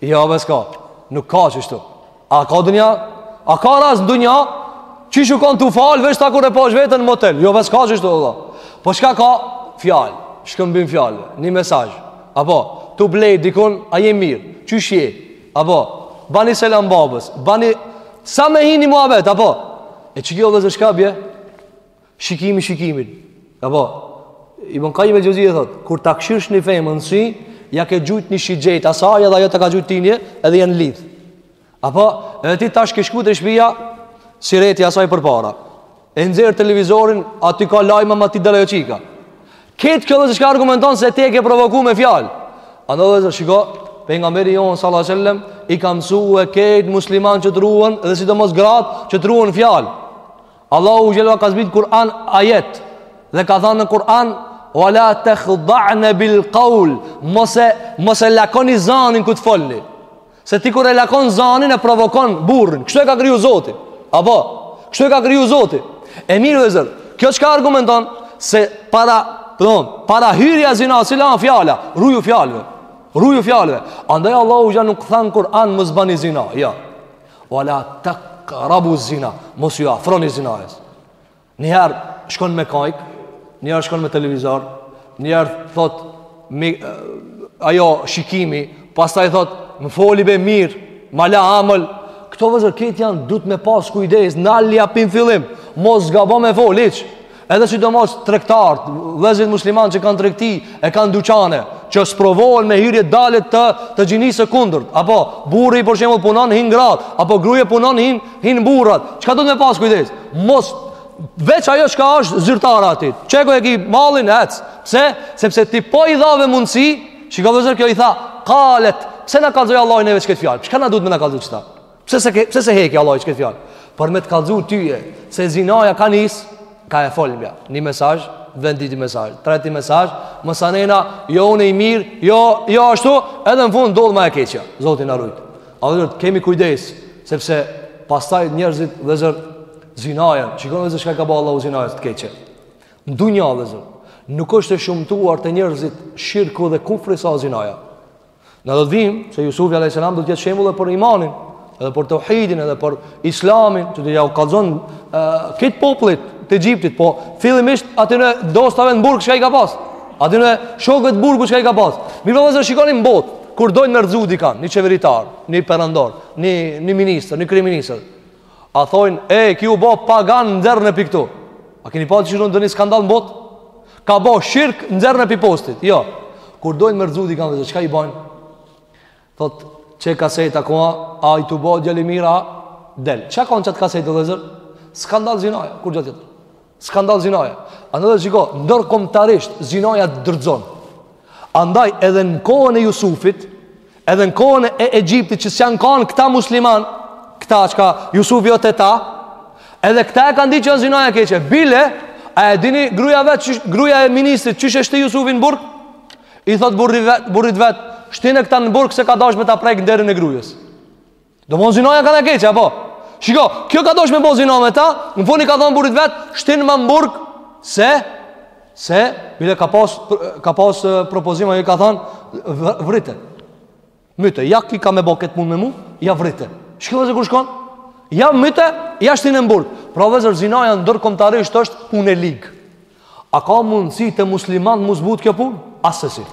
Jo, be s'ka. Nuk ka qështu. A ka dunja? A ka rast në dunja? Qysh u kanë tu u falë, veç tak kur e pash veten në motel. Jo, be s'ka qështu, valla. Po çka ka? Fjalë. Shkëmbim fjalëve. Një mesazh. Apo, tu ble dikun, a je mirë. Qysh je? Apo, bani selam babës. Bani, sa me hi në muhabet, apo? E qikjo vllezër çka bje? Shikimi shikimin. Apo Ibn Kajim Xheuzije thot, kur ta kshyrsh një femën si ja ke gjujt një shigjet, asaj edhe ajo ta ka gjujt tyje, edhe jeni lidh. Apo edhe ti tash ke shku te shtëpia sureti asaj përpara. E ndez televizorin, aty ka lajme ma ti dalë çika. Këtë kjo çka argumenton se ti e ke provokuar me fjalë. Andaj vllezër shiko, pejgamberi jon sallallahu alajhi wasallam i ka mësuar këtë musliman që t'ruan dhe sidomos gratë që t'ruan fjalë. Allahu xhele ve ala ka zbrit n'Kur'an ajet Dhe ka thanë në Kur'an Wala te khda'ne bil kaul Mos e, mos e lakoni zanin kur t'folni Se ti kur e lakon zanin e provokon burrin Kështu e ka kriju Zoti Apo, kështu e ka kriju Zoti E mirë vllezër Kjo çka argumenton Se para, përdohon, po para hyrja zina Fillon fjala, ruju fjalve Ruju fjalve Andaj Allahu xhele ve ala nuk tha n'Kur'an mos bani zina Jo, Wala taqrabu zina, mos ju afroni zinasë. Një herë shkon me kajk, një herë shkon me televizor, një herë thot me ajo shikimi, pastaj thot më foli be mirë, ma la amël. Këto vllezër këtë janë duhet me pas kujdes, nalja pi n'fillim, mos gabo me fol hiç. Edhe sidomos tregtarët, vëllezërit muslimanë që kanë tregti, e kanë dyqane, që sprovohen me hyrje dalje të të gjinisë së kundërt. Apo burri për shembull punon hin gratë, apo gruaja punon hin hin burrat. Çka duhet me pas kujdes? Mos veç ajo çka është zyrtare aty. Qe ku e ki mallin ec. Pse? Sepse ti po i dhave mundësi, shiko vëllezër kjo i tha, qalet, pse na kallzoi Allahu neve qët fjalë? Çka na duhet me na kallzu qëta? Pse s'e pse s'e heki Allahu këtë fjalë? Por me të kallxu ty e se zinaja ka nis kah e folmja. Një mesazh, vjen dyti mesazh. Treti mesazh, masanena, jo unë i mirë, jo, jo ashtu, edhe në fund ndodh ma e keqja. Zoti na rujt. A vllezër t'kemi kujdes, sepse pastaj njerëzit vllezër zinaja, shikoni vllezër çka ka ba Allahu zinaja të keqe. Në dunja vllezër, nuk është e shumtuar te njerëzit shirku dhe kufri sa zinaja. Na do të vijmë se Jusufi a.s. do të jetë shembull e për imanin, edhe për teuhidin, edhe për islamin, që do jau kallzon këtë popullit të Egjiptit, po fillimisht atyne dostave në burg çka i ka pas, atyne shokëve të burgut çka i ka pas. Mirëpo vllezër shikoni n'botë, kur dojnë me rrëzu dikan, një qeveritar, një perandor, një, një ministër, një kryeministër, A thojnë, e, ky u bo pagan nxerrne pi këtu. A keni pa të qishtu ndonji skandal në botë? Ka bo shirk nxerrne pi postit. Jo. Kur dojnë me rrëzu dikan vllezër, çka i bajnë? Thot, qe kaseta ku a ai tu bo djali mira, del. Çka kanë n'qat kasetë vllezër? Skandal zinaja, kurgja tjetër. Skandal zinaja. Andaj shiko, ndërkombëtarisht zinaja t'rrxon. Andaj edhe në kohën e Jusufit, edhe në kohën e Egjiptit që s'janë kanë këta musliman, këta çka Jusufi o te ta, edhe këta e kanë dit që a zinaja keqe. Bile, a e dini gruja vet, qysh, gruja e ministrit, qysh e shti Jusufin në burg? I thot burrit vet, burrit vet, shtine këta në burg se ka dash me ta prek nderin e grujes. Domethon zinaja kan e keqe apo? Shiko, kjo ka dash me bo zina me ta, në fund i ka thonë burrit vet, shtinma n'burg, se, se, bile ka pas, ka pas propozima, jo i ka thonë, vrite. Myte, ja ky ka me bo këtë punë me mu, ja vrite. Shiko vllezër ku shkon? Ja myte, ja shtine n'burg. Pra vllezër zinaja ndërkombëtarisht është punë e ligë. A ka mundësi te muslimant mu zbut kjo punë? Assesi.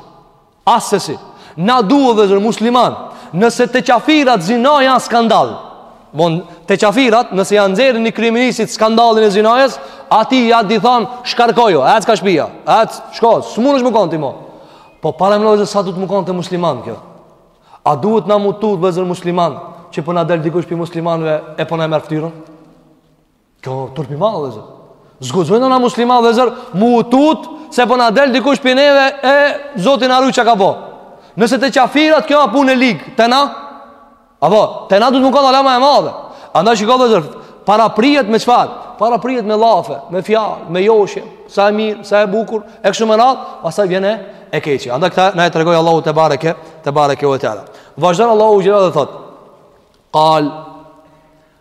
Assesi, na duhet vllezër musliman, nëse te qafirat zinaja a skandal, bon, te qafirat nëse ja nxerrin një kryeministrit skandalin e zinajës, ati ja di thanë, shkarkoju, ec kah shpia, ec, shko, s'munesh me kanë ti mo. Po paramendo vllezër sa duhet me kanë te muslimant kjo. A duhet na mu tutë vllezër musliman, që po na del dikush pi muslimanve e po na e merr ftyrën? Kjo turp i madh vëllazër. S'guxojmë na musliman vëllazër, mu tut se po na del dikush pi neve e Zoti na ruaj çka bo. Nëse te qafirat kjo a punë e ligë, te na? Apo, te na duhet me kanë hala ma e madhe. Andaj shikoj vëllazër, paraprihet me çfarë? Paraprihet me llafe, me fjalë, me joshje, sa e mirë, sa e bukur, e kështu me radhë, pastaj vjen e keqja. Andaj këta na e tregoi Allahu tebareke, tebareke ve teala. Vazhdon Allahu xhele dhe thot: "Qal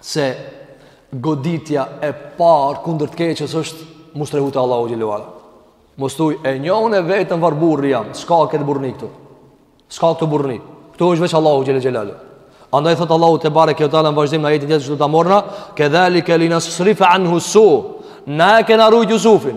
se goditja e parë kundër të keqës është mu strehu te Allahu xhele ve ala. Mos thuj e njoh unë veten var burri jam, s'ka këtë burrni këtu. S'ka këtu burrni. Këtu është veç Allahu xhele xhelaluhu. Andaj thot Allahu tebareke ve teala n'vazhdim në ajetin tjetër që do ta morna, kedhalika linasrifa anhu su. Na e kena rujt Jusufin.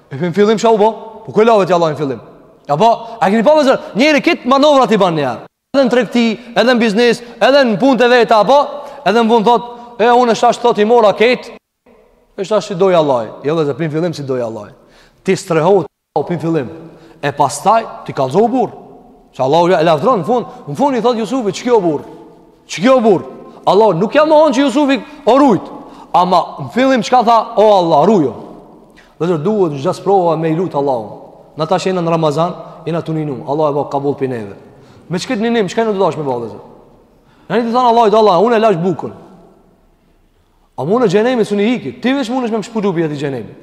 E prej në fillim çka u bo? Po ku e lave ti Allahin në fillim? Ja po, a keni pa vllezër, njeri krejt manovrat i ban njëherë. Edhe në tregti, edhe në biznes, edhe në punët e veta, a po? Edhe në fund thot, e unë tash thot i mora krejt, tash si do Allahi. Jo jo, vllezër, prej në fillim si do Allahi. Ti strehohu prej në fillim. E pastaj, ti kallzohu burrë. Që Allahu e lavdron, në fund, në fund i thot Jusufi, që kjo burrë? Që kjo burrë, Allahu nuk ja mohon që Jusufi u rujt, ama në fillim çka tha, o Allah, rujo. Vllezër duhet që gjatë sprovave me e lut Allahun. Na tash jena në Ramazan, jena tu ninu, Allah e ba kabul prej neve. Me qëkët ninim, çka jena tu dasht me ba vllezër? Na jena t'i thanë Allahut, o Allah, unë e lash bukën. Ama un Xhehenemit, s'un i hiki, ti veç munësh me më shpëtu prej Xhehenemit.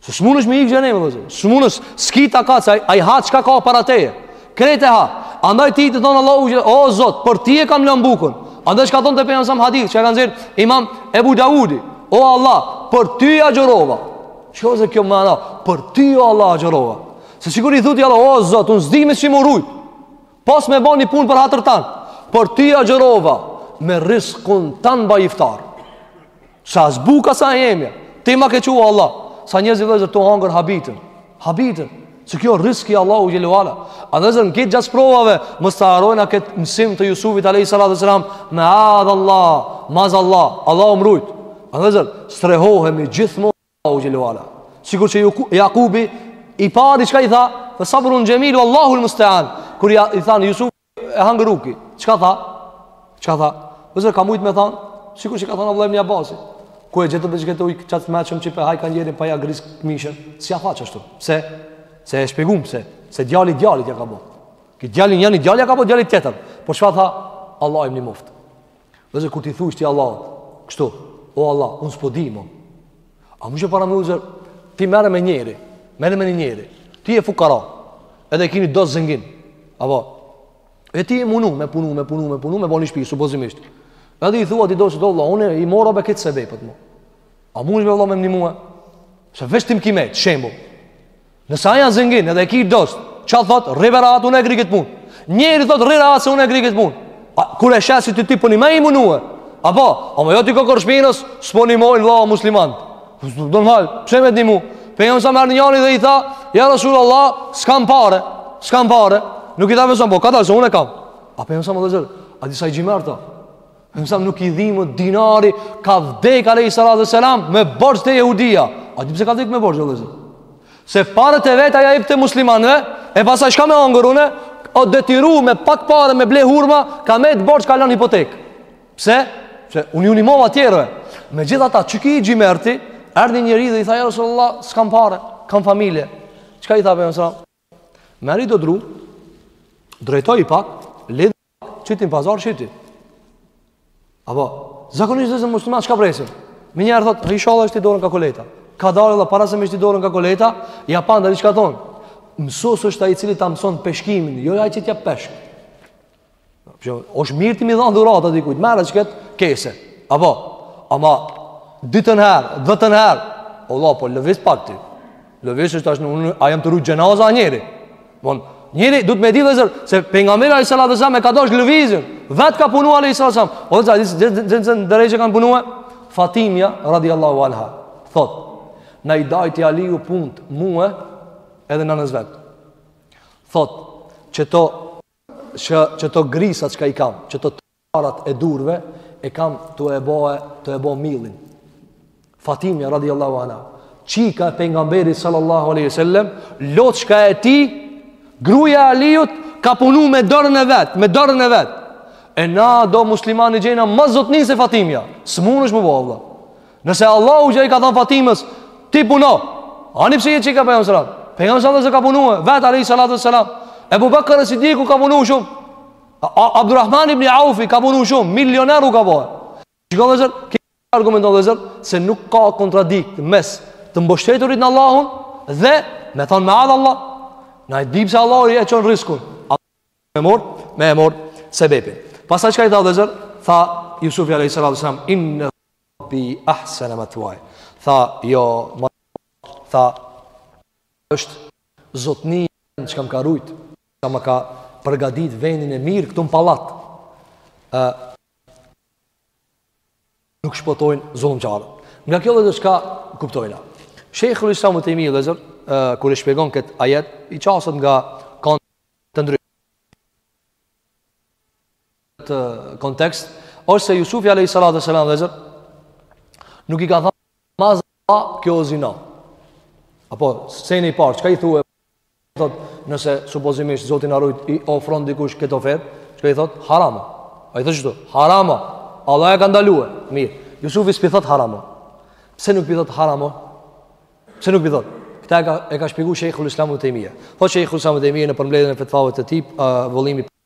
Se s'munësh me i hik Xhehenemit, vllezër, s'munësh, s'ki takat, ai ha çka ka para teje, krejt e ha, andaj ti t'i thon Allahut gjithë, o zot, për ty e kam lënë bukën, andaj çka thot Pejgamberi alejhi selam në hadith, që e ka nxjerr imam Ebu Davudi, o Allah, për ty agjërova, çka osht kjo mana, për ty o Allah agjërova, se sikur i thu ti Allahut, o zot, unë s'di ma si m'u rujt, Pos me ba ni punë për hatër tan Për ty agjërova Me rriskun tan baj iftar Se as buka s'a e jemja Ti ma ke çu o Allah Sa njerëzit vllezër tu hangër habitën Habitën Se kjo rriski i Allahut xhelle ve ala A vllezër në kit gjatë sprovave Mos ta harrojna këtë mësim të Jusufit alejhi salatu ves selam Meadhallah Mazallah Allahu m'rujt A vllezër strehohemi gjithë Allahu xhelle ve ala. Sikur që Jakubi i pari çka i tha? Fa sabrun jamil wallahu almusta'an. Kur i thanë Jusufin e hangër uki. Çka tha? Çka tha? Vllezër ka mujt me than, sikur që ka thënë Abdullah ibn Abbas. Ku e gjetët qët uk kaq t'meçëm që po e hajka njerin pa ja gris kmishën. S'ja tha ashtu? Se se e shpjegum pse. Se djali djalit ja ka bë. Ki djalin janë djali ja ka bë djalit tjetër. Po çka tha? Allahi m'nimoftë. Vllezër kur t'i thujsh ti Allahut, kështu, o Allah, unë s'po di, mo. A mu që para vllezër, ti merre me njeri, merre me një njeri, ti je fukara, edhe ki ni dost zengin, apo, je tu u munu, me punu, me punu, me punu, me bo një shpi, supozimisht. Edhe i thua ti dostit vallah, unë i mora be këto sebepet, mo. A munësh vlla me më nimu a? Se veç ti m'ki met, shembull. Nëse ai a zengin edhe e ki dost, ça thot, rri be rahat, unë e kryj këtë punë. Njeri thot, rri rahat se unë e kryj këtë punë. A, kur e sheh se ti po punon me u munue, a po, amo jo ti kokërr shpinës, s'po nimon vlla o musliman. Në halë, pse me t'nimu? Pejgamberit alejhi selam erdh njani dhe i tha, ja Rasul Allah, s'kam pare, s'kam pare. Nuk i tha vllezër, po, kadalë, se unë e kam. A Pejgamberi alejhi selam vllezër, a di sa xhymert a? Selam nuk i dhim dinari, ka vdek alejhi salatu we selam, me borç te jehudia. A di pse ka vdek me borç, vllezër? Se paret e veta ja ipte muslimanve, e pastaj shka me hangër unë, o detyru me pak pare, me ble hurma, ka met borç, ka lan hipotek. Pse? Pse, unë ju nimova tjerve. Megjithatë, që ky xhymerti, erdhi njëri dhe i tha, ja Rasulullah, s'kam pare, kam familje. Çka i tha Pejgamberi Merri do dru, drejtoji pak, lidhi pak, qiti n'pazar, shiti. Apo, zakonisht vllezër muslimant, shka presin? Menjëherë thot, ishalla e shti dorën ka kuleta. Kadale vlla, para se me e shti dorën ka kuleta, japant a di çka thonë? Mësus është ai i cili ta mëson peshkimin, jo ai që t'jep peshk. Osht mirë ti me i dhan dhuratë dikujt, merre qët kese. Apo, ama dytën herë, dhetën herë, o vlla, po lëviz pak ti. Lëviz është tash unë a jam të rujt xhenaze a njeri. Bon, njeri duhet me di vllezër se pejgamberi alajhi salatu wasallam e ka dash lëvizjen. Vet ka punu alajhi salatu wasallam. O vllezër, vllezër drejtë kanë punuar. Fatimja radhiyallahu anha thot, na i dajti Aliu punt mua edhe nënës vet. Thot, qëto Që qëto grisa çka i kam, qëto varrat e durve, i kam tu e bo e, tu e bo millin. Fatimja, radiallahu anha, çika e pengamberit sallallahu aleyhi sallem, loçka e tij, gruja e Aliut, ka punu me dorën e vet, me dorën e vet. E na do muslimanë jena ma zotni se Fatimja, s'mund është mu bo, vlla. Nëse Allahu që i ka thënë Fatimës, ti puno. Ani pse je çika e pejgamberit sallallahu alajhi wasallam? Pejgamberi sallallahu alajhi ka punuar, vet alajhi salatu wasalam. Ebu Bakr es-Sidiku ka punuar shumë. Abdurrahman ibn Aufi ka punuar shumë, milioner u ka bërë. Shikoni vllezër, kjo argumenton vllezër se nuk ka kontradikt mes të mbështeturit në Allahun dhe me thonë me adhë Allah. Na e dimë se Allahu e çon riskun. Ama e mor, me e mor sebepin. Pastaj çka i tha vllezër, tha Jusufi a.s. Inne Rabbi ahsene methvaj. Tha, jo, ma tha, është zotni im që m'ka rujt, që më ka përgatit venin e mirë këtu në palat. E, nuk shpëtojnë zullumqarët. Nga kjo vllezër shka kuptojna. Shejhul Islam Ibn Tejmije, vllezër, kur e shpjegon këtë ajet, i qaset nga kënd ndryshe. këtë kontekst është se Jusufi alayhi salatu wasalam vllezër nuk i ka thënë mos, kjo o zina. Apo seni i parë, çka i thua? Thot, nëse supozimisht Zoti na rujt i ofron dikush këtë ofertë, çka i thot? Haram a. Ai thotë çdo, haram a. Allah e ka ndaluar. Mirë. Jusufi s'pi thot haram a. Pse nuk i thot haram a? Pse nuk i thot? Këta e ka e ka shpjeguar Sheikhul Islam Ibn Taymija. Thot Sheikhul Islam Ibn Taymija në përmbledhjen e fetvave të tij, vëllimi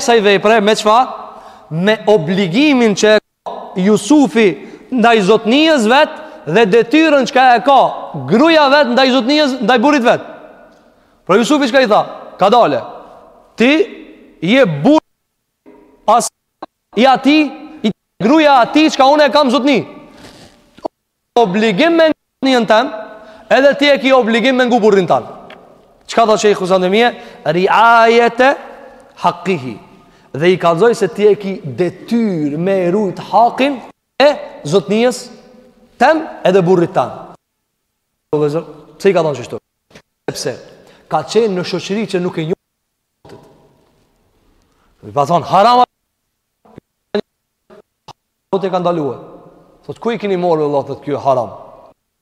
Kësaj vepre me çfarë? Me obligimin që e ka Jusufi ndaj zotnijës vet dhe detyrën çka e ka gruaja vet ndaj zotnijës, ndaj burrit vet. Pra Jusufi çka i tha? Kadale. Ti je burr as i atij, gruaja atij çka unë e kam zotni. obligim me ngu njën tem, edhe ti e ki obligim me ngu burrin tan. Çka thot Shejhul Islam Ibn Tejmije? Riajete hakihi. Dhe i kallzoi se ti e ki detyr me rujt hakin e zotnijës tem edhe burrit tan. Pse i ka thonë qështu? Sepse ka qenë në shoqëri që nuk e njohë Zotin. I pa thonë, harama Zoti e ka ndalue. Thot, ku i kini morë, Allah, thot, kjo e haram.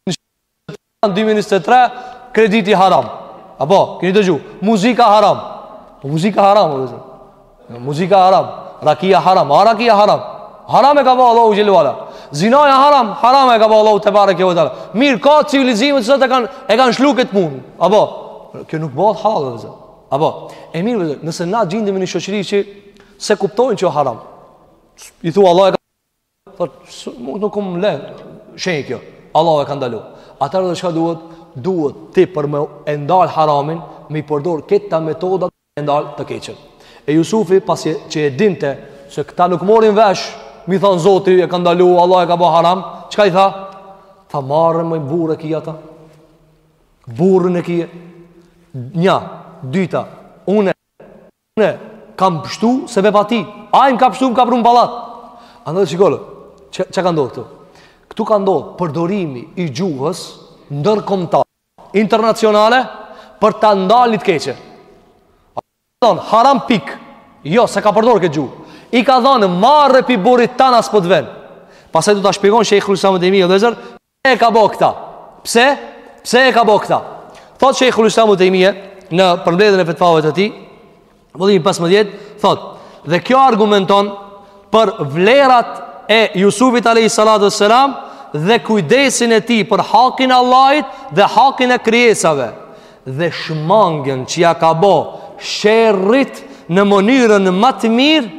Në shqipëtan, 2023, krediti haram. Apo, kini dëgju, muzika haram. Po, muzika haram, o vllezër. Muzika haram, rakia haram, a rakia haram. Haram e ka bo Allahu xhel-le ue ala. Zinaja haram, haram e ka bo Allahu tebareke ue teala. Mirë, ka civilizimet që të kanë, e kanë shlu këtë punë. Apo, kjo nuk bëhet hallall, o vllezër. Apo, e mirë, nëse na gjindemi në shoqëri që s'e kuptojnë që haram. I thua Allah e ka thot nuk um le shenjë kjo. Allah e ka ndalu. Atëherë dhe çka duhet? Duhet ti për me e ndal haramin, me i përdor këta metoda e ndal të keqen. E Jusufi pasi që e dinte se këta nuk morrin vesh, me i thon Zoti e ka ndalu, Allah e ka bë haram, çka i tha? Tha marre mi, burrë e kije ata. Burrin e kije. Nja, dyta, une Unë kam pështu sebep atij. Ai më ka pështu, më ka pru në pallat. Andaj shiko vlla, ça, ça ka ndodhë këtu? Këtu ka ndodhë përdorimi i gjuhës ndërkombtare, internacionale, për ta ndalë një të keqe. Thonë, haram pik. Jo, s'e ka përdorë këtë gjuhë. I ka thonë, marre prej burrit tan a s'po të vjen. Pastaj do ta shpjegon Shejhul Islam Ibn Tejmije, o vllezër, E ka bo këta Pse? Pse e ka bo këta? Thot Shejhul Islam Ibn Tejmije Në përmbledhën e fetvave të tij Vëllimi 15 Thot Dhe kjo argumenton Për vlerat e Jusufit a.s. Dhe kujdesin e tij Për hakin e Allahit Dhe hakin e krijesave Dhe shmangien që ja ka bo Sherrit në mënyrën ma të mirë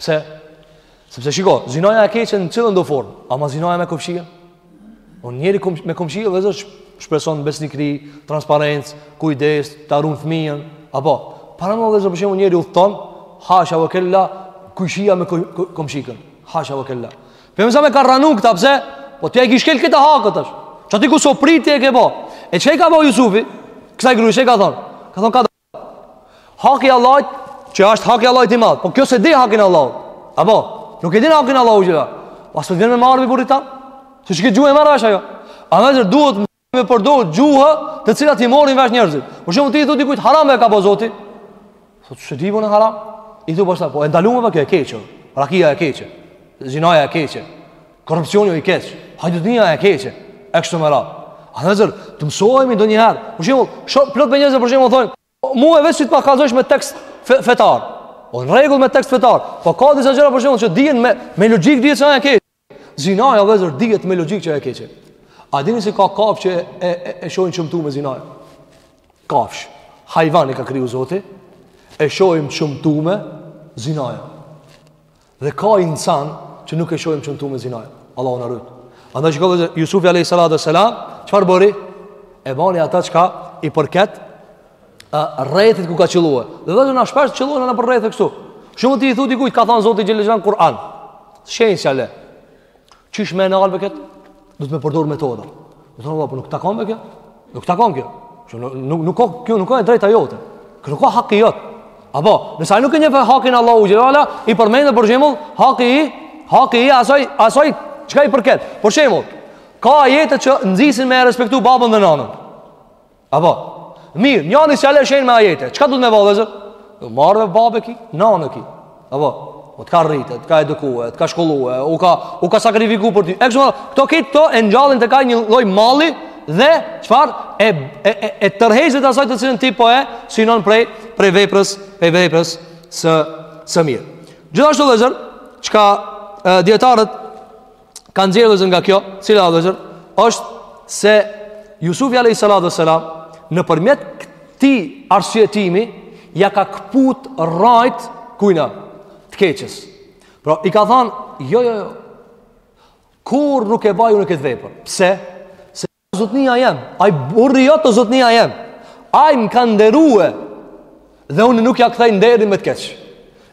Pse? Sepse shiko, zinaja e keqe në cilën do formë, ama zinaja me komshien. O njeri kom, me komshikën vllezër shpreson besnikri, transparencë, kujdes, ta runë fëmijën, apo, pra o vllezër për shembull njeri udhton, hasha ve kella, kojshia me komshikën, hasha ve kella. Për mësa me ka ranu këta, pse? Po ti e ki shkel këta hak tash. Qaty ku s'o prit ti e ke bo. E çka ka bo Jusufi? Kësaj gruje, çka i ka thonë? Ka thonë, ka thonë. Haki i Allahut, që është haki i Allahut i madh, po kjo s'e di hakin e Allahut, apo, nuk e din hakin e Allahut xhele ve ala, po s'të vjen marre prej burrit a, se qikët gjuhë e merr vesh ajo, andaj vllezër duhet me përdor gjuhë të cilat i morrin vesh njerëzit, për shembull ti i thu dikujt haram e ka bo Zoti, thotë s'e di unë haram, i thu pastaj, po e ndalume po kjo e keqe, rakia e keqe, zinaja e keqe, Korrupsioni i keq, hajdutnia o e keqe, e kështu me radhë. Andaj vllezër, të mësohemi ndonjëherë. Për shembull, shumë, plot njerëz, për shembull, thonë, mu veç si të ma kallzojsh me tekst fetar. O, në regull me tekst fetar. Po ka disa gjëra për shembull, që dihen me, me logikë dihet që e keqe. Zinaja, vllezër, dihet me logikë që e keqe. A dini se ka kafshë që e, e, e, e shohin t'shëmtume zinaja? Kafshë. Hajvan e ka kriju Zoti, e shohin t'shëmtume zinaja. Dhe ka insan që nuk e shohin t'shëmtume zinaja. Allahu na rujt. Andaj shikoje Jusufi alejhi salatu ve selam, çfarë bëri? E bani ata çka i përket rrethit ku ka qëllue. Dhe vllezër na shpesh qëllojmë nëpër rrethe kështu. Shembull ti i thu dikujt ka thënë Zoti xhele ve ala në Kur'an. Shenj s'ja le. Qysh me e nal ma këtë? Duhet me përdor metoda. Do thonë po nuk takon me kjo? Nuk takon kjo. Që nuk, nuk, nuk, nuk, kjo nuk ka e drejta jote. Kjo nuk ka hak i jot. Apo, nëse ai nuk e njeh hakin e Allahut xhele ve ala, i përmendet për shembull, haki, haki i asaj, asaj, çka i përket? Për shembull, ka ajete që nxisin me e respektu babën dhe nanën. Apo, mirë, njani s'ja le shenj me ajete, çka duhet me bo vllezër? O more babë ki, nanë ki, apo, o po të ka rritë, të ka edukue, të ka shkollue, u ka, u ka sakrifiku për ty, e kështu me, këto qito këto e ngjallin tek ai një lloj malli dhe, njëfar, e, e, e, e tërheqjes t' asaj të cilën ti po e, synon prej, prej veprës, prej veprës së, së mirë. Gjithashtu vllezër, çka dijetarët kanë nxjerrë vllezër nga kjo, cila vllezër, është se Jusufi a.s. nëpërmjet këtij arsyetimi, ja ka këput rrajt kujna, të keqës. Pra, i ka thanë, jo, jo, jo, kurrë nuk e baj unë këtë vepër. Pse? Se Zotnia jem, ai burri jot o zotnia jem. Ai më ka nderue dhe unë nuk ja kthej nderin me të keqe.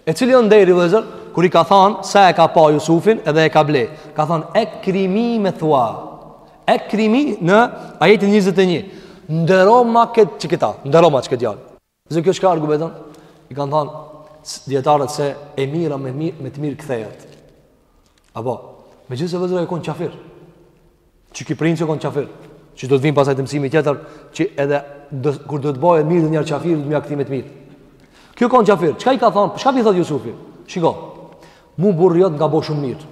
E cili o nderi vllezër, kur i ka thënë sa e ka pa Jusufin edhe e ka ble. Ka thënë ekrimi methuah. Ekrimi në ajetin 21. Nderoma këtë qikëta, nderoma qikët djalë. Vllezër kjo çka argumenton? E kanë thënë dijetarët se e mira me, me të mirë kthehet. Apo, megjithëse vllezër ai o konë qafir, qiky princ o konë qafir, që do të vijmë pastaj te mësimi tjetër, që edhe do, kur të bojë mirë edhe një qafir, duhet m'ja kthy me të mirë. Kjo o konë qafir, çka i ka thonë, çka po i thotë Jusufi? Shiko, mu burri jot m'ka bo shumë mirë,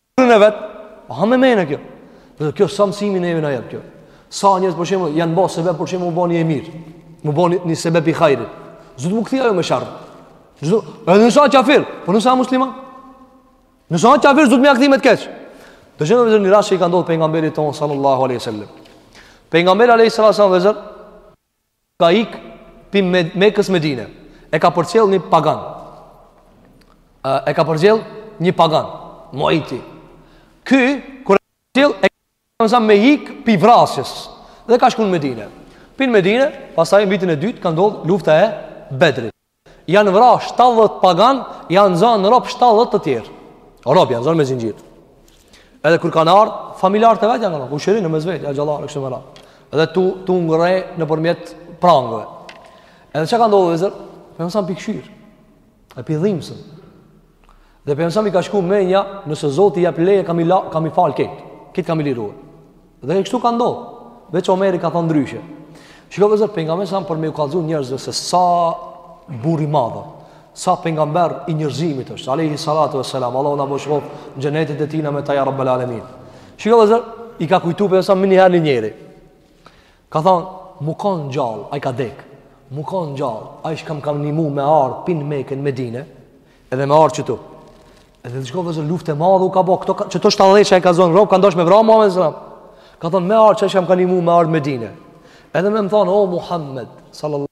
Në vet, po ha me menë kjo. Dhe kjo sa mësim neve na jep kjo. Sa njerëz për shembull janë bërë sebeb për shembull m'u bo një e mirë. M'u bo një sebeb i hajrit. S'duhet m'u kthy ajo me sharr. S'duhet, edhe nëse është kafir, po nëse është musliman. Nëse është kafir, s'duhet me ia kthy me të keq. Dëgjoni vëllezër një rast që i ka ndodhur pejgamberit ton sallallahu alaihi wasallam. Pejgamberi alaihi wasallam vëllezër Ka ik pi Mekës Medine. E ka përcjell një pagan. E ka përcjell një pagan. Muajti. Ky kur e përcjell e ka thënë me ik pi vrasjes dhe ka shku në Medine. Pi n'Medine, pastaj vitin e dytë ka ndodh lufta e Bedrit. Janë vra 70 pagan, janë zënë rob 70 të tjerë. Rob janë zënë me zinxhir. Edhe kur kanë ardh, familjarët e vet janë kanë, kushërinj në mes vetë, xhaxhallarë, kështu me radhë. Edhe tu tu ngre nëpërmjet prangëve. Edhe çka ka ndodhur vëllezër? Pejgamberi alejhi selam p'i kqyr. E p'i dhimsen. Dhe pejgamberit alejhi selam i ka shku menja, nëse Zoti jep leje, kam i, la, kam i falë ketë, ketë kam i liru. Edhe kështu ka ndodhë, veç Omeri ka thonë ndryshe. Shiko vëllezër, pejgamberi alejhi selam për me ju kallëzu njerëzve se sa burrë i madh, sa pejgamber i njerëzimit është, alejhi salatu ve selam, Allahu na bashkoftë në xhenetet e tina me ta, ja rabbel alemin. Shiko vëllezër, i ka kujtu pejgamberit alejhi selam menjëherë një njeri. Ka thanë, M'u kanë gjallë, ai ka dekë, m'u kanë gjallë ai çka m'ka nimu me ardhë pi n'Meke në Medine, edhe me ardhë qëtu. Edhe shiko vëllezër, luftë e madhë u ka bo, këto, qëto 70 që i ka zonë robë, kanë dash me vra Muhammedin alejhi selam. Ka thonë, me ardhë qaj çka m'ka nimu me ardhë Medine. Edhe me më thonë, o Muhammed, sallallahu.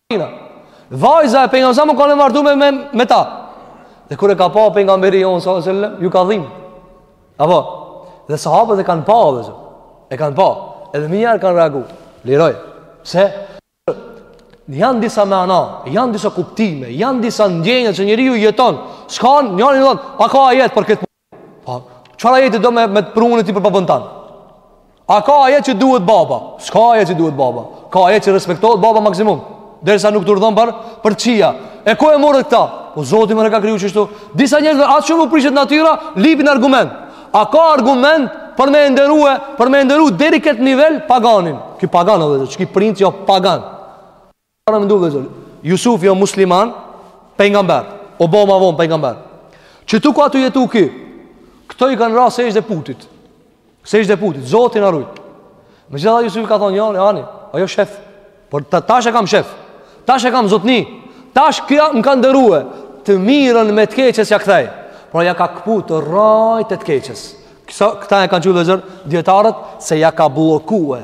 Vajza e pejgamberit alejhi selam kanë martu me me ta. Dhe kur e ka pa pejgamberi jon sallallahu alaihi wasallam, ju ka dhim. Apo, dhe sahabët e kanë pa dhe zot. E kanë pa. Edhe menjëherë kanë reagu. Liroj. Pse? Janë disa mana, janë disa kuptime, janë disa ndjenja që njeriu jeton. Shkon njëri, thon, "A ka ajet për këtë?" Po, çfarë ajeti do me të pru unë ty për babën tan? A ka ajet që duhet baba? S'ka ajet që duhet baba. Ka ajet që respektohet baba maksimum, derisa nuk t'urdhon për për këqija. E ku e morët këta? Po Zoti më e ka kriju kështu. Disa njerëzve aq shumë u prishet natyra, lipin argument. A ka argument për me e nderue, për me e nderu deri këtë nivel paganin? Ky pagan edhe qiky princi o pagan. Paramendo vëllezër, Jusufi o musliman, pengamber, o bo ma vonë pengamber. Qëtu ka tu jetu ky, këto i kanë ra sexhde putit. Sexhde putit, Zoti na rujt. Megjithatë Jusufi ka thonë, jo, një ani, aj o shef, por ta, tash e kam shef, tash e kam zotni, tash ky më ka nderue, të mirën me të keqe s'ja kthej. Pra ja ka këput rrajt e të keqes. Kësa, këta e kanë qujt, vëllezër, dijetarët, se ja ka bllokue.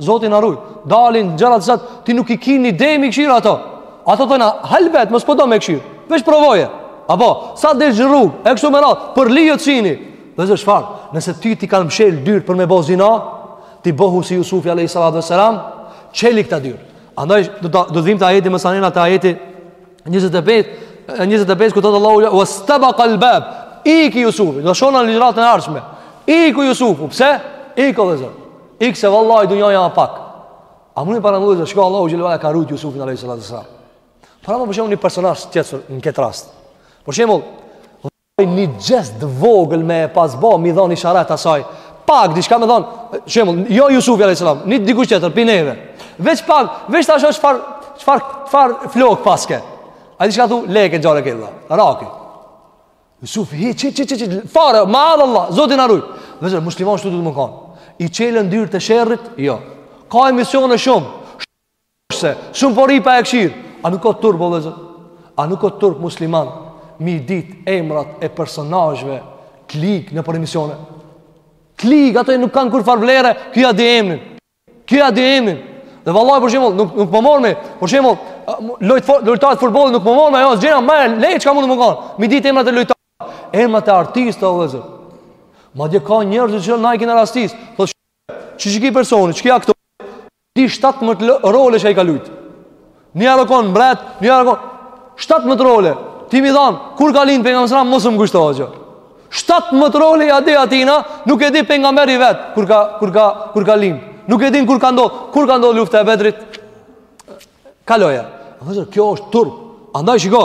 Zoti na rujt. Dalin gjëra të zot, ti nuk i ke nijet me i këshir ato. Ato thonë, "Halbet, mos po do me këshir. Veç provoje." Apo, sa del në rrugë, e kështu me radhë, për lijë cini. Vllezër, çfarë? Nëse ty t'i kanë mshel dyrt për me bo zina, ti bëhu si Yusufi alayhi salatu wasalam, çeli këta dyrt. Andaj do ta do vim te ajeti masanena te ajeti 25 25 ku thotë Allahu wastabaqa albab. Ik Yusufi, do shohim në ligjëratat e ardhshme. Ik Yusufi, pse? Ik o vllezër. Ik se vallahi dunjaja e pak. A mund ta paramendosh shiko Allahu xhel-le ue ala e ka rujt Yusufin alayhis salam. Para, për shembull një personazh tjetër në këtë rast. Për shembull, ai një gjest të vogël me pas bo, me i dhan isharet asaj. Pak diçka me dhon. Për shembull, jo Yusufi alayhis salam, një dikush tjetër pi neve. Veç pak, veç tash është çfar çfar çfar flok paske. Ai diçka thu, leke xhare këlla. Raki. Yusufi hiç, hiç, hiç, hiç fare, maadhallah, Zoti na rujt. Vllezër, musliman shtu duhet me kanë. I çelen dyrt e sherrit, jo. Ka emisione shumë, shumë, shumë po rri pa e këshir. A nuk ka turp, o vllezër? A nuk ka turp musliman, me i dit emrat e personazhve t'lig nëpër emisione? T'lig, ato nuk kanë kurrfar vlere, ky ja di emnin. Kjo ja di emrin. Dhe vallahi për shembull nuk nuk po marrmi, për shembull, lojt lojtarët futbolli nuk po marrmi, ajo është gjëja ma e lehtë çka mund me kon. Me i ditë emrat e lojtarëve, emrat e artistëve vëllazër. Madje ka njerëz që na i kena rastis, thotë qiky personi, qiky aktor, di 17 role që ai ka lujt. Një herë u kon mbret, një herë u kon... Shtatëmbëdhjetë role, ti me i thanë, kur ka linë Pejgamberi a.s., mos më ngushto, hoxhë. Shtatëmbëdhjetë role, ja di atina, nuk e di Pejgamberi i vet, kur ka, kur ka, kur ka linë. Nuk e din kur ka ndodhë, kur ka ndodhë lufta e Bedrit. Kaloja. Vllezër, kjo është turp. Andaj shiko,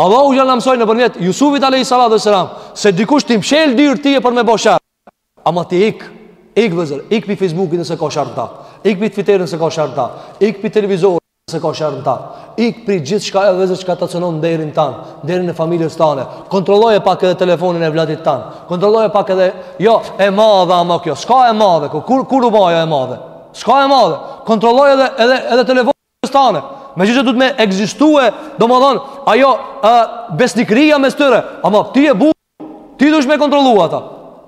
Allahu xhel-le na mësoi nëpërmjet Jusufit a.s. se dikush t'i mshel dyrt tye për me bo sherr. Ama ti ik, ik vllezër, ik pi Facebookit nëse ka sherr në ta, ik pi Twitterit nëse ka sherr në ta, ik pi televizorit nëse ka sherr në ta, ik pi gjithçka vllezër çka ta cenon nderin tan, nderin e familjes tane, kontrolloj e pak edhe telefonin e evladit tan, kontrolloj e pak edhe, jo, e madhe ama kjo, s'ka e madhe, kur, kur, kur u ba ajo e madhe, s'ka e madhe, kontrolloj edhe, edhe, edhe telefonin e tane, megjithëse duhet me egzistue, domethonë, ajo, e, besnikëria mes tyre, ama ti je bu, Ti dush me kontrollu ata.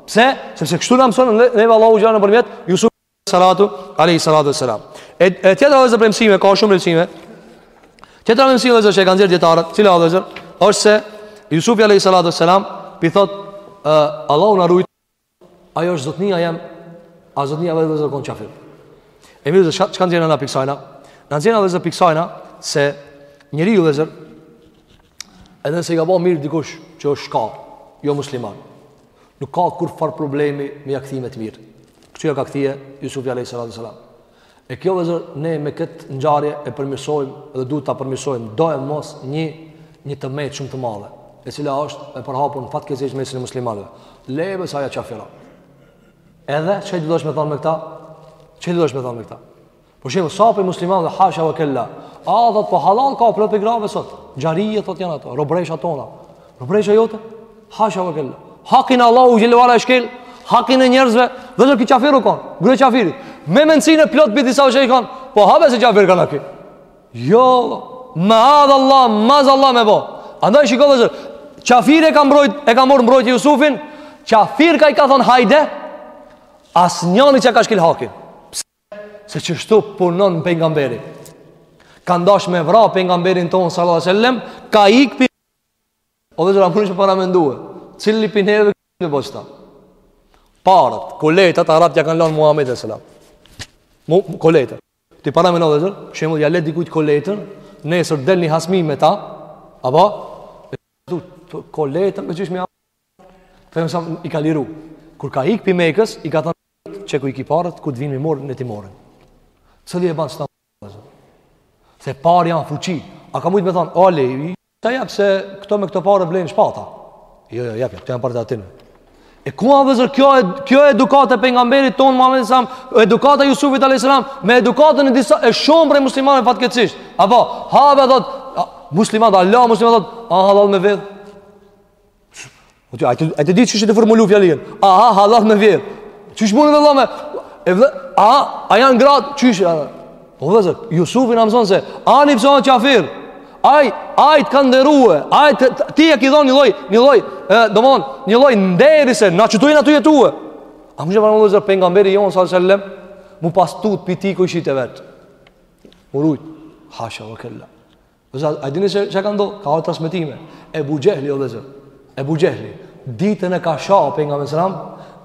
Pse? Sepse kështu na mëson ne Allahu xhel-le nëpërmjet Yusuf salatu alayhi salatu wassalam. E e tjetra vllezër prej mësimeve, ka shumë mësime. Tjetra prej mësimeve vllezër që e kanë nxjerr dijetarët, cila vllezër është se Yusuf alayhi salatu wassalam po i thot uh, Allahu na rujt Ajo është zotnia jem, a zotnia vllezër kon qafir. E mirë, çka nxjena pi ksajna? Në gjenë në dhe zërë piksajna se njëri ju dhe zërë, edhe nëse i ka bo mirë dikush që është shka, jo musliman, nuk ka kurrfarë problemi me ja kthy me t'mirë. Këtu ja ka kthy Jusufi a.s. E kjo vllezër, ne me këtë ngjarje e përmirësojmë dhe duhet ta përmirësojmë, doemos një, një të metë shumë të madhe, e cila është e përhapun fatkeqësisht n'mesin e muslimanëve. Le be se janë qafira. Edhe, çka dojsh me thonë me këta? Çka dojsh me thonë me këta? Për shembull, disa prej muslimanëve hasha ve kella, a thotë po hallall ka plot prej grave sot, xharije thotë janë ato, robresha tona, Robreshë jote, hasha ve kella. Hakin e Allahut xhele ve ala e shkel, hakin e njerëzve, thotë ky qafir u kon, grue e qafirit. Me mendësinë e plot prej disa që i kanë, po ha be se qafir kanë aki. Jo, meadhallah, meadhallah me bo. Andaj shikoj vllezër, qafir e ka mbrojt, e ka marrë n'mbrojtje Jusufin, qafirka i ka thonë hajde, asnjanit s'ja ka shkel hakin. Pse? Se qështu punon pejgamberi. Kanë dasht me vra pejgamberin tonë, sallat e sellem, ka ik prej O vllezër, mujsh me paramendue, cili pi neve kish me bo qëta? Paret, kuletat, arabët ja kanë lanë Muhammedit alejhi selam. Mu, kuletat. Ti paramendo vllezër, shembull ja le dikujt kuletën, nesër del n'hasmi me ta, a po e du kuletën, me qysh me ja, të e i ka liru. Kur ka hikë prej Mekës, i ka thënë, qe ku i ki paret, kur të vinë me i marrë, le t'i marrin. Cili e ban, së ta morën. Se paret janë fuqi. A ka mujtë me thonë, Ali, të jepë se këta me këto pare blejnë shpata. Jo, jo, jepë, këto janë pare të atyne. E ku a vllezër, kjo, kjo edukatë e pejgamberit tonë, Muhammed a.s., edukatë e Jusufit a.s. me edukatën e disa, e shumë prej muslimanëve fatkeqësisht. A po, ha be, thotë, muslimant, Allah, muslimant, thotë, a hallall me vjedh. O ti, a ti, a ti di qysh ta formuloj fjalën? A hallall me vjedh. Qysh mundet vëllai me? E vë, a, a janë gratë qysh? Po vllezër, Jusufi na mëson se ani pse janë kafir. Ai, ai të ka nderue. Ai ti e ke dhënë një lloj, një lloj, domthon, një lloj nderi se na çtojnë aty jetue. A mund të vëmë vllezër pejgamberi jon sallallahu alajhi wasallam? Mu pas tut pitiku ishit e vet. M'u rujt. Hasha wa kella. Dhe a dini se çka ka ndodhur? Ka ardhur n'transmetime. Ebu Xhehli o vllezër. Ebu Xhehli. Ditën e ka sha pejgamberin a.s.,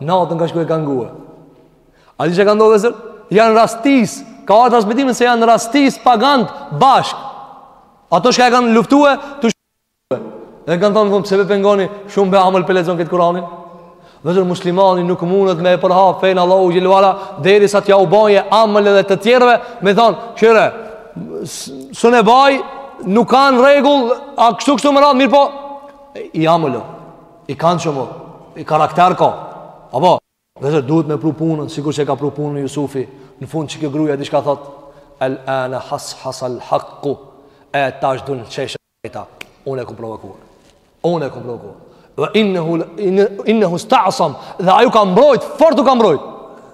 natën ka shkuar e ka ngue. A dini çka ka ndodhur vllezër? Janë rastis. Ka ardhur n'transmetime se janë rastis pagant bashkë. Ata që e kanë luftuar, tu shkuar. Dhe kanë thënë vëmë pse be pe ngoni shumë be amël pe lexon këtë Kur'anin. Vllezër muslimani nuk mundet me e përhap fenë Allahu xhelle ue ala Derisa t'ja u baje amël edhe të tjerve Me thonë, kqyre, sun e baj, nuk kanë rregull A kështu kështu me radhë, mirëpo I amël o, i kanshëm o, karakter ka Apo, vllezër duhet me pru punën, sikur që ka pru punën Jusufi Në fund që kjo gruja diçka thot El ane hashasal hakku E tash dul n'shesh E ta, unë e kom provokuar. Unë e kom provokuar. Dhe innehu, innehu sta'asam, dhe ai u ka mbrojt, fort u ka mbrojt.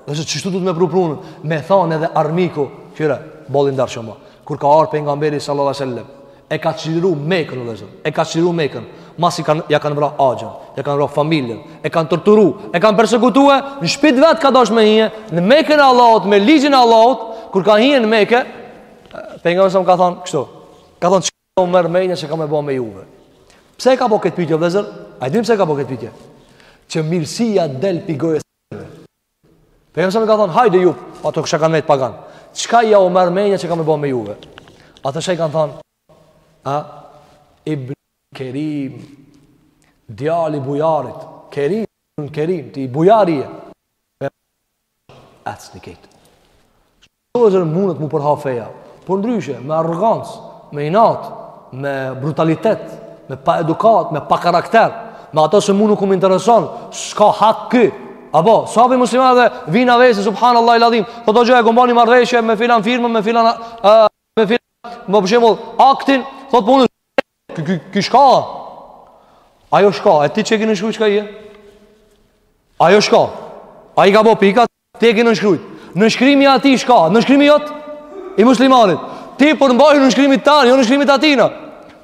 Vllezër qështu duhet me pru punën, me thanë edhe armiku, kqyre, boll i ndershëm, kur ka ardh pejgamberi sallallahu sallam, e ka çliru Mekën, vllezër, e ka çliru Mekën, masi kan, ja kanë vra axhën, ja kanë vra familjen, e kanë torturu, e kanë persekutu, e në shpi t'vet ka dash me hije, në Mekën e Allahut, me ligjin e Allahut, kur ka hije në Mekë, pejgamberi alejhi selam ka thonë, kështu, Ka thonë çka merr menja që kam me bo me juve. Pse e ka bo këtë pytje, vllezër? A e dimë pse e ka bo këtë pytje? Që mirësia del prej gojës tyne Pejgamberi ka thonë, hajde ju, pa të kësha kanë nejtë pagan. Çka jau merr menja që kam me bo me juve? Ata i kanë thonë, a, ibn kerim, djali bujarit, kerim ibn kerim, ti bujar je. Atës në kejtë. Vllezër mundet mu përhap feja, por ndryshe me arrogancë, me inat, me brutalitet, me pa edukat, me pa karakter, me ato se mu nuk më intereson, s'ka hak ky. Apo, sa prej muslimanve vijnë na vesin, subhanallahil adhim, thot hoxhë, e kom ba ni marrveshje me filan firmën, me filan, a, me filan, më për shembull, aktin, thot po unë, ky, ky, ky shka, ai o shka, e ti që e ki nënshkru, çka je? Ai o shka, ai ka bo pikat, Ti e ke nënshkrujt. Nënshkrimi i atij shka, nënshkrimi jot i muslimanit. Ti përmbaju nënshkrimit tan, jo nënshkrimit atina.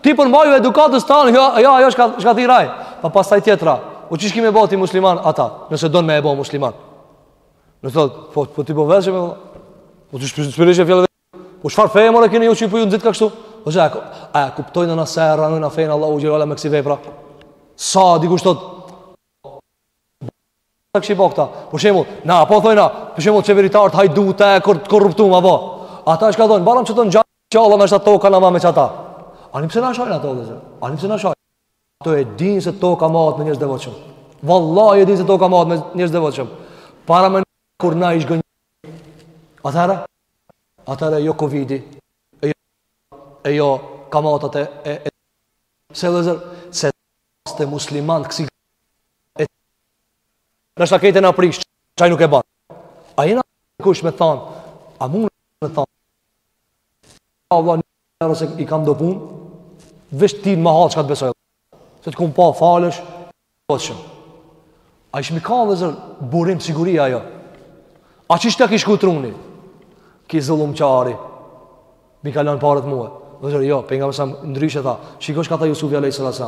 Ti përmbaju edukatës tan, jo jo ai o shka shka ti raj. Pa po pastaj tjetra. Po qysh ki me bo ti musliman ata, nëse don me e bo musliman. Në thot, po po ti po vëshëm. Po ti shpish shpish e fjalë. Po çfar feje more keni ju qi po ju nxit kështu? Po ja, a kuptojmë na sa e rrënojmë na fenë Allahu xhelle ue ala me kësi vepra. Sa dikush thot Sa kishin bo këta? Për shembull, na po thojna, për shembull, qeveritarët, hajdutë, kor, korruptum, apo? Ata çka thonë, baram që të në gjallë, gjallë, në është toka na ma veç ata. Ani pse na shajnë ata, vllezër? Ani pse na shajnë? Ata e dinë se toka mahet me njerëz t'devotshëm. Vallahi e dinë se toka mahet me njerëz t'devotshëm. Paramendo kur na i zhgënjejmë. Atëherë, atëherë jo Covid-i, e jo, e jo kamatët e, e, e, se vllezër, se Ste musliman kësi e Në shta kejte në aprish Qaj nuk e ban A jena kush me than A mund me than A vla një njeri se i kam do pun Veç ti në mahat që ka të besoj Se të kom pa falësh Vëshëm A ishte mi ka vllezër burim të siguria jo? A që ishtë të kishku truni? Ky zullumqari, mi ka lënë paret mue. Vllezër, jo, po na mëson ndryshe e tha, shiko çka tha Jusufi a.s.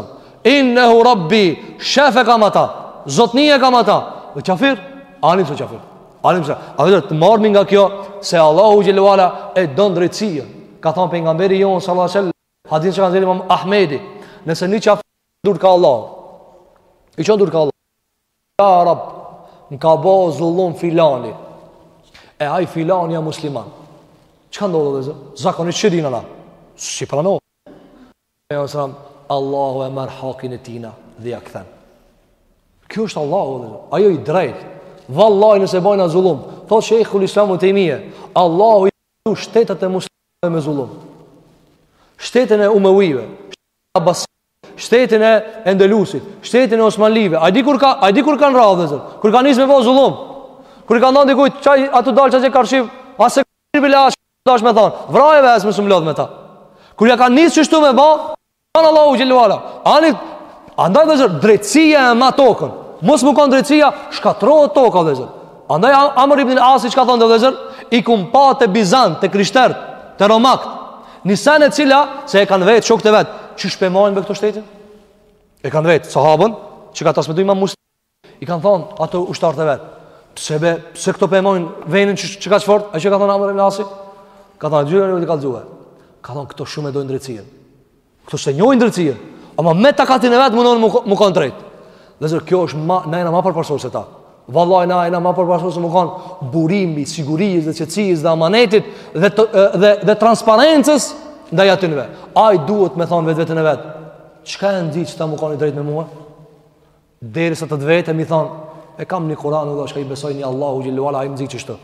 Innehu rabbi, shef e kam ata, zotni e kam ata. Dhe qafir, ani pse qafir. Ani pse, a vllezër, të marrmi nga kjo, se Allahu xhelle ve ala e don drejtsia. Ka tha pejgamberi jonë, sallat e sellem, hadithin që ka nxjerr imam Ahmedi, nëse një qafir, Durt ka Allahu I çon durt ka Allahu Ja Rab Më ka bo zullum filani E aj filani ja musliman Çka ndodh vllezër? Zakonit që dina na Si prano E jo sëram Allahu e merr hakin e tina Dhe ja kthen Kjo është Allahu vllezër Ajo i drejt Vallahi nëse bajna zullum Thot Shejhul Islam Ibn Tejmije Allahu i shtetet e muslimanve me zullum Shtetin e umevive Abasive, shtetin e Endelusit, shtetin e Osmanlive. A di kur ka, a di kur kanë ra vllezër? Kur kanë nisë me bo zullum? Kur i kanë thënë dikujt qaj a të dalë qaj karshi, as e kanë bile as dash me thon. Vraje vetë më sumlodh me ta. Kur ja kanë nisë qështu me bo, kanë Allahu xhelle ve ala. Ani andaj vllezër drejtësia e ma tokën. Mos mu kanë drejtësia, shkatrohet toka vllezër. Andaj Amr ibn al-As çka thon vllezër? I kam pa te Bizant, te krishterët, te romakët. Një sen e cila se e kanë vetë shokët e vet, qysh pe majnë këto shtetin? E kanë vetë sahabët, që ka transmetuar Imam Muslim, i kanë thonë ato ushtarët e vet. Pse be, pse këto pe majnë vendin qekaq fort? A di çka ka thonë Amr ibn Asi, ka thonë dyra nuk i ka dëgjuar. Ka thonë këto shumë e dojnë drejtësinë. Këto s'e njohin drejtësinë, ama me takatin e vet mundohen mu, mu kanë drejt. Vllezër, kjo është ma, na jena ma përparsor se ta. Vallahi na jena ma përparsor se mu kanë burim i sigurisë dhe qetësisë dhe amanetit dhe të, dhe dhe transparencës ndaj atyne. Ai duhet me thon vetveten e vet. Çka e nxit qta mu kanë i drejtë me mua? Derisa të vetë e m'i thon, e kam një Kur'an Allah, çka i besoj në Allahu xhelle ve ala, ai më nxit qështu.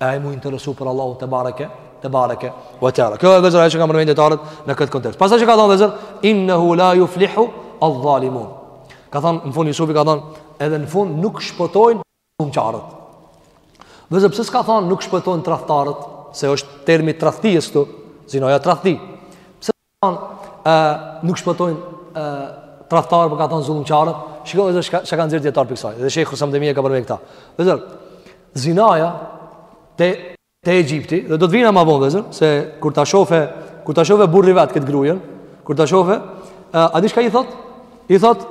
e ai mu interesu për Allahu tebareke tebareke ve teala kjo është vllezër ajo që kanë përmend dijetarët në këtë kontekst pastaj çka thënë vllezër innehu la juflihu adh-dhalimun ka thënë në fund Jusufi ka thënë edhe në fund nuk shpëtojnë zullumqarët vllezër pse s'ka thënë nuk shpëtojnë tradhtarët se është termi tradhtisë këtu zinaja tradhti pse nuk shpëtojnë tradhtarët por ka thonë zullumqarët. Shiko vllezër çka kanë nxjerr dijetarët prej kësaj. Dhe Shejhul Islam Tejmije e ka përmend këta. Vllezër zinaja te te Egjipti dhe do të vijna më vonë vllezër se kur ta shofe kur ta shofe burri i vet këtë grujen, kur ta shofe, a di çka i thot? I thot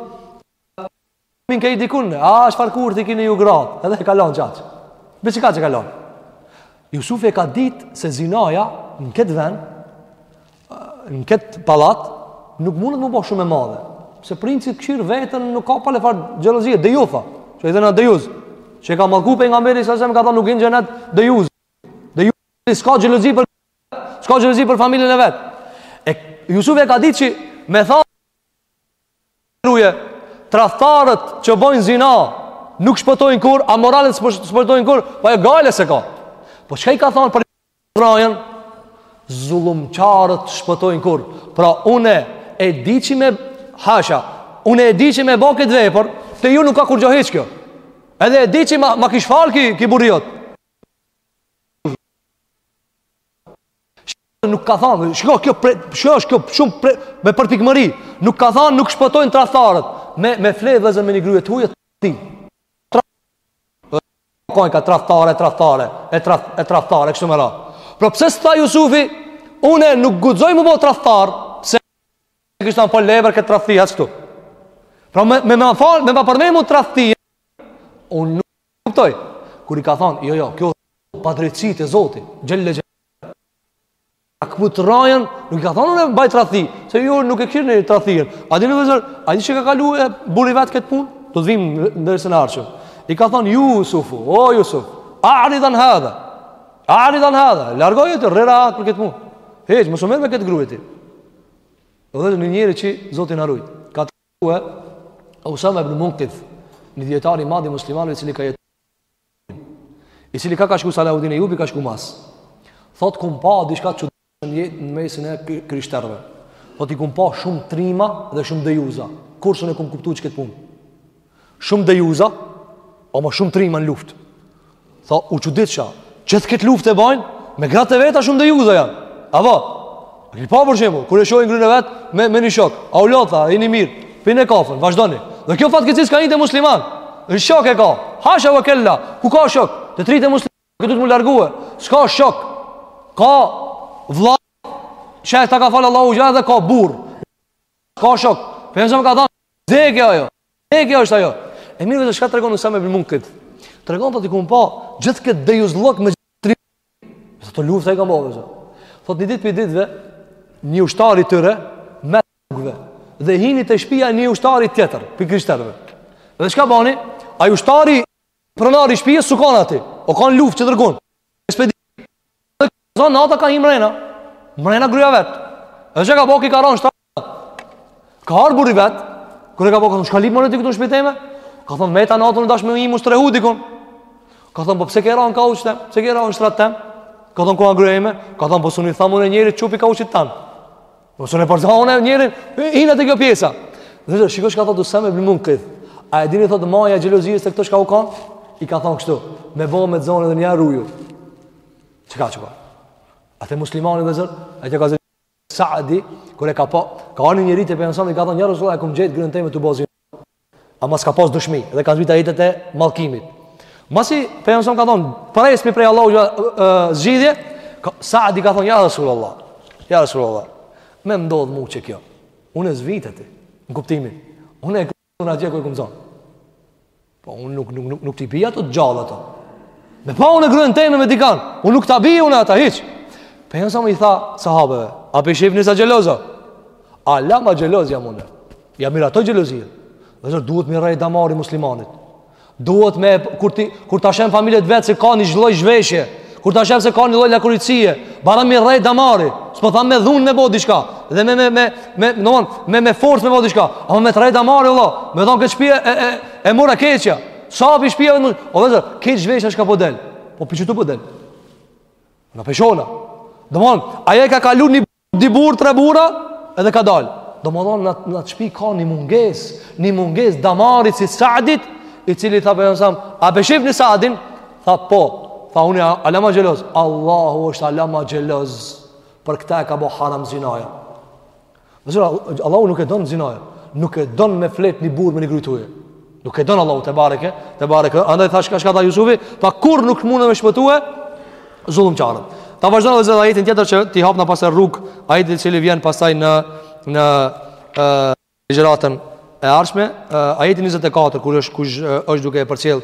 Min kejdikun, a çfarë kurthi keni ju gratë? Edhe e kalon qaq. Me çka e kalon? Jusufi e ka ditë se zinaja në këtë vend, në këtë pallat nuk mundet mu bo shumë e madhe. Se princi kqyr veten nuk ka pa lefar xhelozie, dejuth. Që i thona dejuz. Që e ka mallku pejgamberi selam ka thënë nuk hin n'xhenet dejuz. Dejuz, s'ka xhelozi për s'ka xhelozi për familjen e vet. E Jusufi e ka ditë që me tha Gruje, tradhtarët që bëjnë zina, nuk shpëtojnë kurrë, amoralët s'shpëtojnë kurrë, po ajo gajle s'e ka. Po çka i ka thonë prej rrajën? Zullumqarët s'shpëtojnë kurrë. Pra une e di që me hasha, une e di që me bo këtë vepër, te ju nuk ka kurgjo hiç kjo. Edhe e di që ma, ma kish falë ki, ki burri jot. Shiko nuk ka thënë, shiko kjo pre, shiko është kjo shumë pre, me përpikmëri. Nuk ka thënë nuk shpëtojnë tradhtarët. Me me fle vëllezër me një grye të huaj ti. Tradhtarë, ka tradhtare, tradhtare, e tradh e tradhtare kështu me radhë. Por pse s'tha Jusufi, unë nuk guxoj mu bo tradhtar, se kishte apo lever këtë tradhti as këtu. Pra me me më fal, me më përmend mund tradhti. Unë nuk Kuptoj, kur i ka thonë, jo, jo, kjo është padrejtësi te Zoti, xhele xhelaluhu. Ia këput rrajën, nuk i ka thonë, nuk baj tradhti, se ju nuk e kishit tradhtinë. A dini vëllezër, a di qysh e ka kalu burri vet këtë punë, do të vim në dërësë në arqëm. I ka thonë, Jusufu, o, Jusuf, a'rid an hadha, a'rid an hadha, largoj e të rrëra atë për këtë punë. Hiç, mos u merr me këtë gruje ti. Dhe një njeri që Zoti na rujtë. E, Usame ibn Munkidh, një dijetar i madh i muslimanëve i cili ka jetuar i cili ka ka shku Salahuddin Ejubi ka shku mas. Thot kum pa diçka që në jetë në mesin e krishterëve. Thot i kum pa shumë trima dhe shumë dejuza. Kurrë s'un e kum kuptu këtë punë. Shumë dejuza, ama shumë trima në luftë. Tha, u çudita, gjithë këtë luftë e bajnë, me gratë e veta shumë dejuza janë. A va, a ke pa për shembull, kur e shohin gruen e vet, me, me një shok. A u lata, a jeni mirë, pini kafen, vazhdoni. Dhe kjo fatkeqësisht ka hi te muslimanët, shok e ka, hasha ve kella, ku ka shok, të tri të musliman, këtë të më largue, s'ka shok, ka vlla, që ta ka falë Allahu gjë dhe ka burrë, ka shokë, për e nëzëm ka thanë, zekë ajo, E kjo është ajo. E mirë vëllezër çka tregon Usame ibn Munkidh. Tregon thotë kum pa gjithë këtë dejuzllëk me tri. Sa të luftë ai ka bërë zot. Thotë një ditë prej ditëve një ushtar i tyre me rrugëve dhe hini te shtëpia e një ushtari tjetër, prej krishterëve. Dhe çka bani? Ai ushtari pronari i shtëpisë s'u kanë aty. U kanë n'luftë që dërgon. Ekspeditë. Zon nata ka hi mrena. Mrena gruaja vet. Dhe çka ka bërë ki ka rënë Ka ardh burri vet, kur e ka pa, ka thonë, shka lyp more ti këtu në shpi teme? Ka thonë, meta natën u dashke me u strehu dikun. Ka thonë, po pse ke ra në kauç tem, pse ke ra në shtrat tem? Ka thonë, ku a gruja jeme? Ka thonë, po s'un i tham unë njerit çu pi kauçit tonë. Po s'un e përza une njerin, hina te kjo pjesa. Vllezër, shiko shka thotë Useme bin Munkidh. A e dini thotë, maja xhelozisë te këta shka u kanë? I ka thonë kështu, me bo me zonë edhe njëherë ruju. Çka çka? A te muslimani vllezër, a te ka zërë. Saadi, kur e ka pa, ka ardhur njeri te pejgamberi sallallahu alajhi wasallam i ka thënë ja Resulullah e kam gjetë gruen time tu bo zina. Ama s'ka pas dëshmi dhe kanë zbritur ajetet e mallkimit. Masi pejgamberi sallallahu ka thënë, "Presmi prej Allahu zgjidhje." Saadi ka thënë ja Resulullah. Ja Resulullah. Me m'ndodh mu qe kjo. Unë s'vi te ti. Në kuptimin. Unë e Unë atje ku e kam zonë. Po, unë nuk, nuk, nuk, nuk t'i bi të gjallë ato. Me pa une gruen teme me dikan. Unë nuk ta bi unë ata, hiç. Pejgamberi alejhi selam i tha sahabeve. A po shifni sa xheloz o? Ala ma xheloz jam unë. Ia miratoi xhelozinë. Vllezër duhet me i rreh damari muslimanit. Duhet me kur ti kur ta sheh n'familje t'vet se ka një lloj zhveshje, kur ta sheh se ka një lloj lakuriqësie, bara me i rreh damari, s'po tham me dhunë me bo diçka, dhe me me me me domon me me forcë me bo diçka, ama me t'rreh damari vëlla, me thon qe shpija e e e mori e keqja. Se pi shpie, o vllezër, kjo zhveshja çka po del. Po pi qitu po del. Na peshona. Domon, ajo e ka kaluar një Dy burra, tre burra, edhe ka dalë. Domethonë, në, në at shpi ka një mungesë, një mungesë damarit si Saadit, i cili tha Pejgamberi alejhi selam, a po e shifni Saadin? Tha po, tha unë ala ma xheloz, Allahu është ala ma xheloz, për këta e ka bo haram zinaja. Vllezër, Allahu nuk e donë zinaja, nuk e donë me flet një burrë me një gru t'huje. Nuk e don Allahu tebareke, tebareke. Andaj tha shka shka tha Jusufi, tha kurrë nuk munen me shpëtue zullumqarët. Ta vazhdojmë edhe ajetin tjetër që t'i hapna pastaj rrugë, ajeti i cili vjen pastaj në në ligjëratën e ardhshme, ajeti 24 kur është kush është duke e përcjell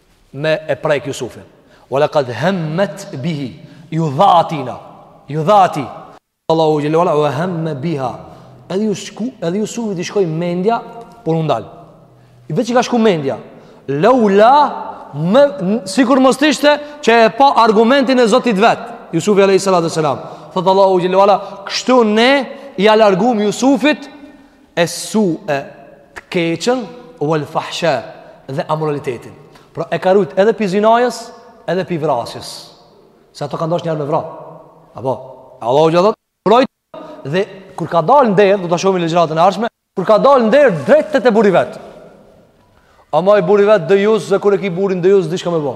me e prek Jusufin. Ue lekad hemmet bihi, iu dha atina, iu dha atij. Allahu xhel-le ue ala, ue hemme biha. Edhe, iu shku, edhe Jusufit i shkoj mendja, por u ndal. I veç i ka shku mendja. Leula, me, sikur mos të ishte, që e pa argumentin e Zotit vet. Jusufi a.s. Thotë Allahu xhel-le ue ala, kështu ne, ia largum Jusufit, es-sue të keqen uel fahsha dhe amoralitetin pra e ka rujt edhe pi zinajës edhe pi vrasjes se ata kan dasht njëherë me vra apo Allahu gjithot rojt dhe kur ka dal në derë do ta shohmi ligjëratën e ardhshme kur ka dal në derë drejt te te burri vet ama i burri vet dejus dhe kur e ki burrin dejus s'di shka me bo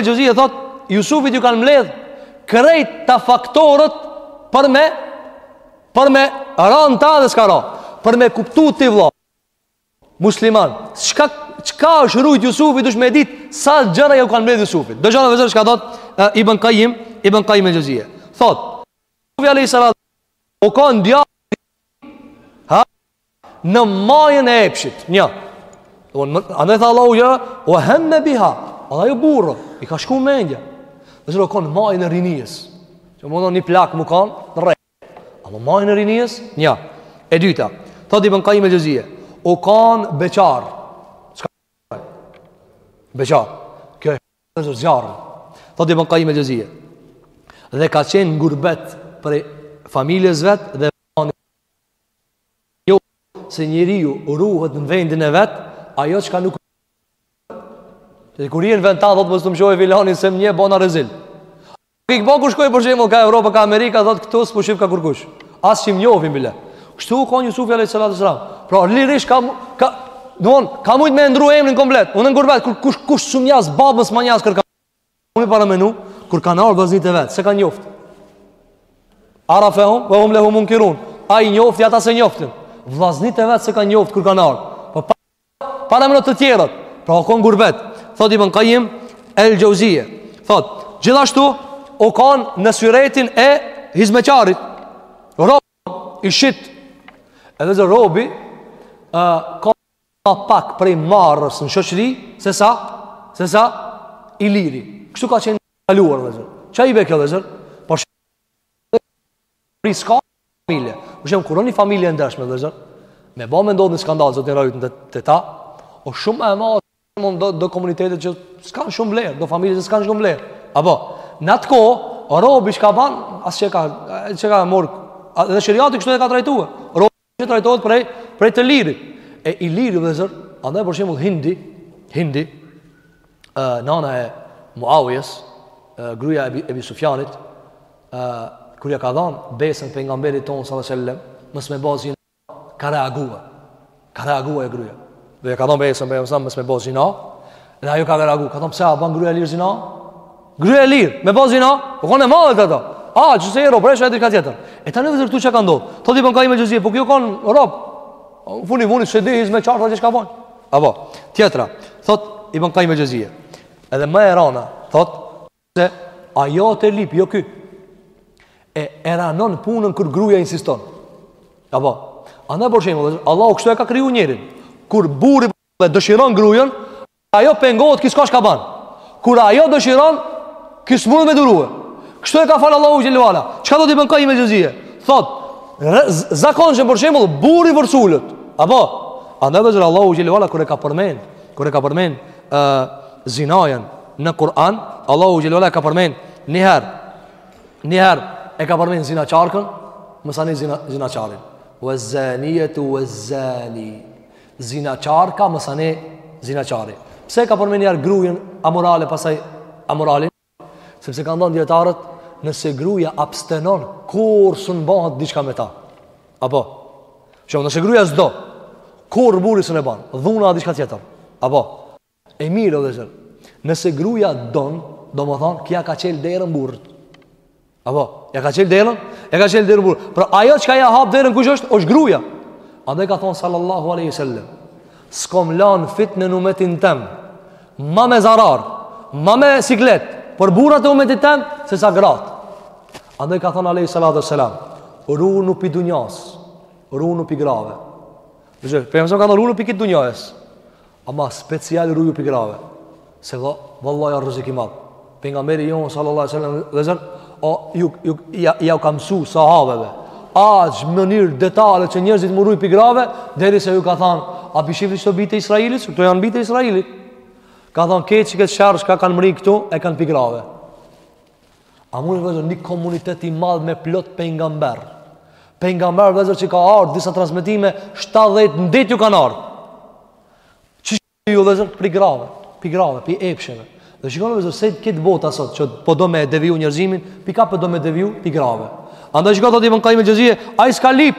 el-Xheuzije thot, Jusufit ju kanë mbledh krejt kta faktorët për me për me ra n'ta dhe s'ka ra. Për me kuptu ti vëlla musliman, çka çka është rujt Jusufi dush me dit sa gjëra ju kanë mbledh Jusufit. Dëgjoni vllezër çka thot uh, Ibn Kajim, Ibn Kajim el-Xheuzije. Thot, Jusufi alayhis salam u kanë djalë Ha? Në majën e epshit, një. Andaj tha Allahu, ue hemme biha, edhe ai u burrë, i ka shku mendja. Vllezër u konë n'majën e rinijës, që me thonë një plak me kanë, në rregull. Ama majën e rinijës, një. E dyta, thot Ibn Kajim el-Xheuzije, u kanë beqar, Beqar. Kjo është Në të zjarën Thot Ibn Kajim el-Xheuzije Dhe ka qenë n'gurbet Prej familjes vet Dhe vani Jo Se njeriu ruhet në vendin e vet Ajo çka nuk Dhe kur je në vend tan Thot mos të më shohë filani Se më njeh bona rezil Kik po kur shkon për shembull ka Evropa ka Amerika thotë këtu s'po shifka kurkush. As që m'njohin bile. Kështu u kon Jusufi alayhis salam. Pra lirisht ka ka don ka mujt me ndru emrin komplet. Unë n'gurbet kurkush s'um njeh as babës më jas kërka. Unë paramendo kur kanë ardhur vllaznit e vet, s'e kanë njoft. Arafehum wa hum lahu munkirun. Ai njofti ata s'e njoftën. Vllaznit e vet s'e kanë njoft kur kanë ardhur. Paramendo të tjerët Pra u konë n'gurbet Thot Ibn Kajim el-Xheuzije Thot Gjithashtu U konë në syretin e Hizmeqarit Rob i shit E vllezër robi uh, Ka ma pak prej marres në shoqëri Se sa Se sa I liri Kështu ka qenë n'kaluar vllezër Qa i bje kjo vllezër Por Pri s'ka familje Për shembull kur o një familje e ndershme vllezër Me ba me ndodh një skandal Zoti na rujt ndër ta O shumë ama do, do komunitete që s'kan shumë vlerë Do familje që s'kan shumë vlerë Apo Në atë kohë Robi çka ban As që ka Që ka marre Dhe shëriati kështu e ka trajtue robin Që trajtohet prej, prej të lirit. E i liri vllezër, andaj për shembull Hindi, Hindi, e, nana e Muavijes, e, gruja e, Ebi Sufjanit, e, kur ja ka dhanë besën Pejgamberit tonë, salallahu alejhi ue selem, mos me ba zina, ka reagua, ka reagua e gruja. Kur ja ka dhonë besën Pejgamberit ton mos me bëj zinë. Dhe ajo ka reaguar, ka thonë pse a bën gruaja e lir zina? Gruaja e lir, me ba zina? U kanë e madhe te ato. A, që je rob është diçka tjetër. E tani vllezër këtu çka ka ndodhur? Thotë Ibn Kajim el-Xheuzije, po ky u kanë rob. Funi funit s'e di hizmeqar çka bon. Apo, tjetra. Thotë i bën kaime xhozi. Edhe më e rana, thotë Se ajo të lip, jo ky. E e ranon punën kur gruja insiston. Apo, andaj për shembull, Allahu kështu e ka kriju njerin. Kur burri pe dëshiron grujën, ajo pengohet ky s'ka çka ban. Kur ajo dëshiron, ky s'mundet me durue. Kështu e ka falë Allahu xhelle ve ala. Çka thot Ibn Kajim el-Xhevzije? Thot, zakonisht për shembull, burri vërsulet. Apo, andaj vllezër Allahu xhelle ve ala kur e ka përmen, kur e ka përmen, e, zinajën në Kur'an, Allahu xhelle ve ala e ka përmen njëherë, njëherë e ka përmen zinaqarkën, masanej zina, zinaqarin. Vez-zanijetu vez-zani, zinaqarka masanej zinaqari. Pse ka përmen njëherë grujën amorale pastaj amoralin? Sepse kanë thanë dijetarët, nëse gruja abstenon, kurr s'un bahet diçka me ta. Apo? Që nëse gruja s'do, kurr burri s'un e ban, dhuna a diçka tjetër. Apo? E mirëpo vllezër, nëse gruja donë, domethonë, ja ka çelë derën burrit. Apo, ja ka çelë derën? Ja ka çelë derën burrit. Pra ajo çka ja hap derën kush është, është gruja. Andaj ka thonë sallallahu aleyhi sallam, s'kom lanë fitne n'umetin tem, ma me zarar, ma me siklet, për burrat e umetit tem, se sa gratë. Andaj ka thonë aleyhi salatu wasallam, runu pi dunjas, runu pi grave. Dhe që, për jam se më ka thonë, runu pi kejt dunjas. Ama special ruju pi grave. Se vë, vallahi është rrezik i madh. Pejgamberi jon sallallahu alaihi wasallam vllezër, o ju ju ja, jau ka mësu sahabeve. Aq në mënyrë detale që njerëzit m'u rujt pi grave, derisa ju ka thënë, a p'i shifni kto bijtë e Israilit, këto janë bijtë e Israilit. Ka thënë kejt qëkët sherr çka kanë mri këtu e kanë pi grave. A mundet vllezër një komunitet i madh me plot pejgamber. Pejgamber vllezër që ka ardhur disa transmetime 70 në ditë ju kanë ardhur. Deviju vllezër pi grave, pi grave, pi epsheve. Dhe shikoni vllezër se kejt bota sot që po do me deviju njerëzimin, pi ka po do me deviju, pi grave. Andaj shikoni thotë Ibn Kajim el-Xhevzije, ai s'ka lip.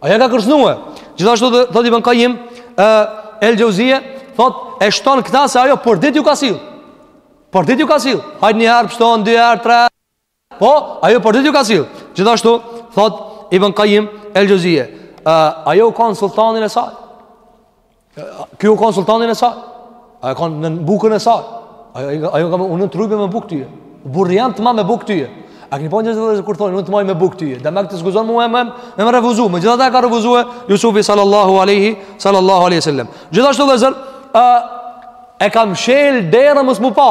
Ajo e ka kërcënue. Gjithashtu dhe, thot Ibn Kajim, e, El-Xhevzije, thot, e shton këta se ajo për dit ju ka sill. Për dit ju ka sill. Hajt një herë pshton, dy herë, tre herë. Po, ajo për dit ju ka sill. Gjithashtu, thot Ibn Kajim El-Xhevzije, e, ajo u kanë sultanin e saj. Ky u konë n'sultanin e saj Ai u konë në bukën e saj Ajo, ajo ka më unë të rujbe me bukë tyje Burri jem të ma me bukë tyje A keni pa vllezër kur thonë unë të maj me bukë tyje Dhe me këtë s'guxon mue me me më refuzu Megjithatë e ka refuzue Jusufi sallallahu aleyhi Sallallahu aleyhi sallam Gjithashtu vllezër E ka mshel derën mos m'u pa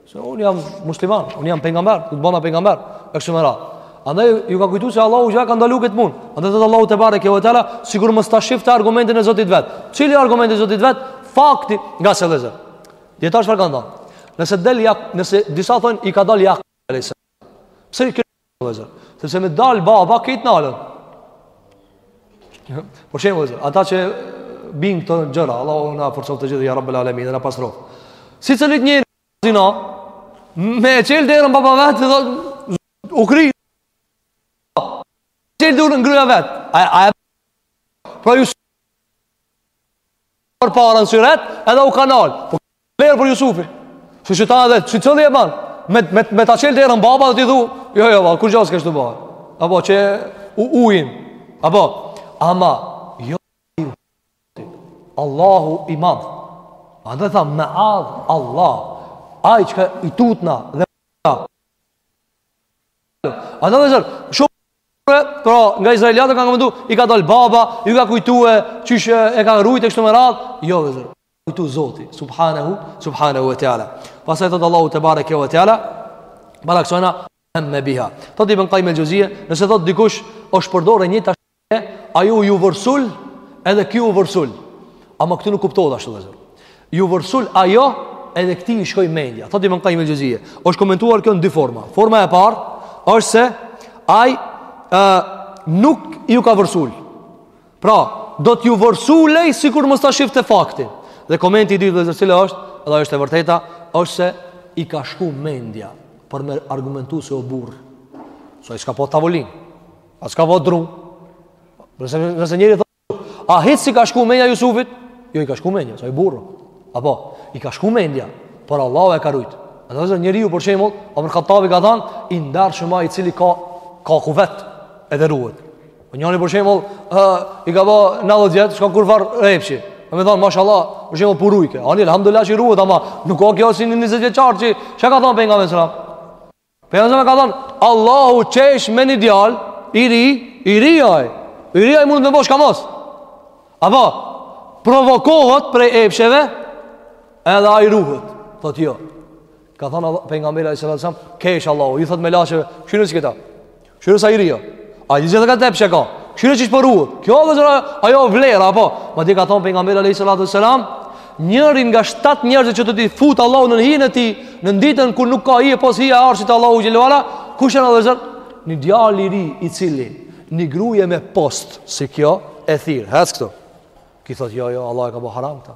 Se unë jam musliman, unë jam pejgamber, ku të bëna pejgamber, e kështu me radh. Andaj ju ka kujtu se Allahu ja ka ndalu këtë punë. Andaj thot Allahu tebareke ve teala, sikur mos ta shifte argumentin e Zotit vetë. Cili argumenti i Zotit vetë? Fakti ngase vëllezër. dijetarët çfarë kanë thonë. Nëse, del, jak, nëse disa thonë i ka dalë jakë, Pse i kërë të vëllezër? Sepse me dalë baba, krejt nalen. Për shembull vëllezër, ata që bijnë n'këto gjëra, Allahu na forcoftë të gjithë, ja Rabbel alemin dhe na pastroftë. Secili njeri n'zina, me e çelë derën baba vetë, dhe u kry, çelë derën gruja vetë. A, a e pra Jusufi përpara syve, edhe u ka nalë. Po Lere për Jusufin Së që ta edhe që cëllë e ban Me, me, me ta çelë derën baba dhe ti dhu Jo, jo, ba, kurgja s'kishte ba Apo, që u ujin Apo, ama Jo, jo Allahu i madh A dhe tha, meadhallah Aj që ka i tutna dhe A vëllezër Shumë Pra, nga Izraeliatet kanë mendu I ka dalë baba, ju ka kujtu Qysh e ka rujt e kështu me radh Jo, vëllezër Kujtu Zoti, subhanahu, subhanahu ve teala. Pastaj thotë Allahu tebareke ve teala, para kësona, hemme biha. Thotë Ibn Kajjim el-Xhevzije, nëse thotë dikush, është përdorë njëjtë ashtu, aj ju vërsul, edhe kjo ju vërsul. Ama këtu nuk kuptohet ashtu vëllezër. Ju vërsul ajo, edhe këti i shkoj mendja. Thotë Ibn Kajjim el-Xhevzije, është komentuar kjo në dy forma. Forma e parë, është se, aj, uh, nuk ju ka vërsul. Pra, do t'ju vërsulej sikur mos ta shifte faktin. Dhe komenti i dytë vëllezër cili është, edhe është e vërteta, është se i ka shku mendja për me argumentu se o burrë. Se ai s'ka po tavolinë, a s'ka po dru. Nëse, nëse njeri thotë, a hiç s'i ka shku mendja Jusufit? Jo, i ka shku mendja, se o burrë. Apo, i ka shku mendja, por Allahu e ka rujtë. Vëllezër, njeriu për shemull, Omer Hattabi ka thanë, i ndershëm ai i cili ka, ka kuvet edhe ruhet. Po njëri për shembull, ë, i ka ba 90 vjet, s'ka kurrfar epshi. Domethon, mashallah, për shembull po rujke. Ani alhamdulillah që ruhet ama nuk o kjo si një 20 vjeçar që çka ka thon pejgamberi sallallahu alajhi wasallam. Pejgamberi ka thon, Allahu qesh me një djalë i ri, i ri ai. I ri ai mundet me bo çkamos. Apo provokohet prej epsheve edhe ai ruhet. Thot jo. Ka thënë pejgamberi alayhis salam, "Qesh Allahu, i thot melaqeve, kqyre si këta. Kqyre sa i ri o. Ai gjithë atë epsh e ka? Kqyre qysh po ruhet. Kjo vëllezër o ajo vlera apo? Madje ka thënë pejgamberi alayhis salam, njëri nga 7 njerëz që do t'i fut Allahu në hijen e tij, në ditën kur nuk ka hije pos hijes Arshit Allahut xhele ve ala, kush janë vëllezër? Një djalë i ri i cili një gruaje me post si kjo e thirr, hec këtu. Ki thot jo jo, Allahu e ka bë haram këta.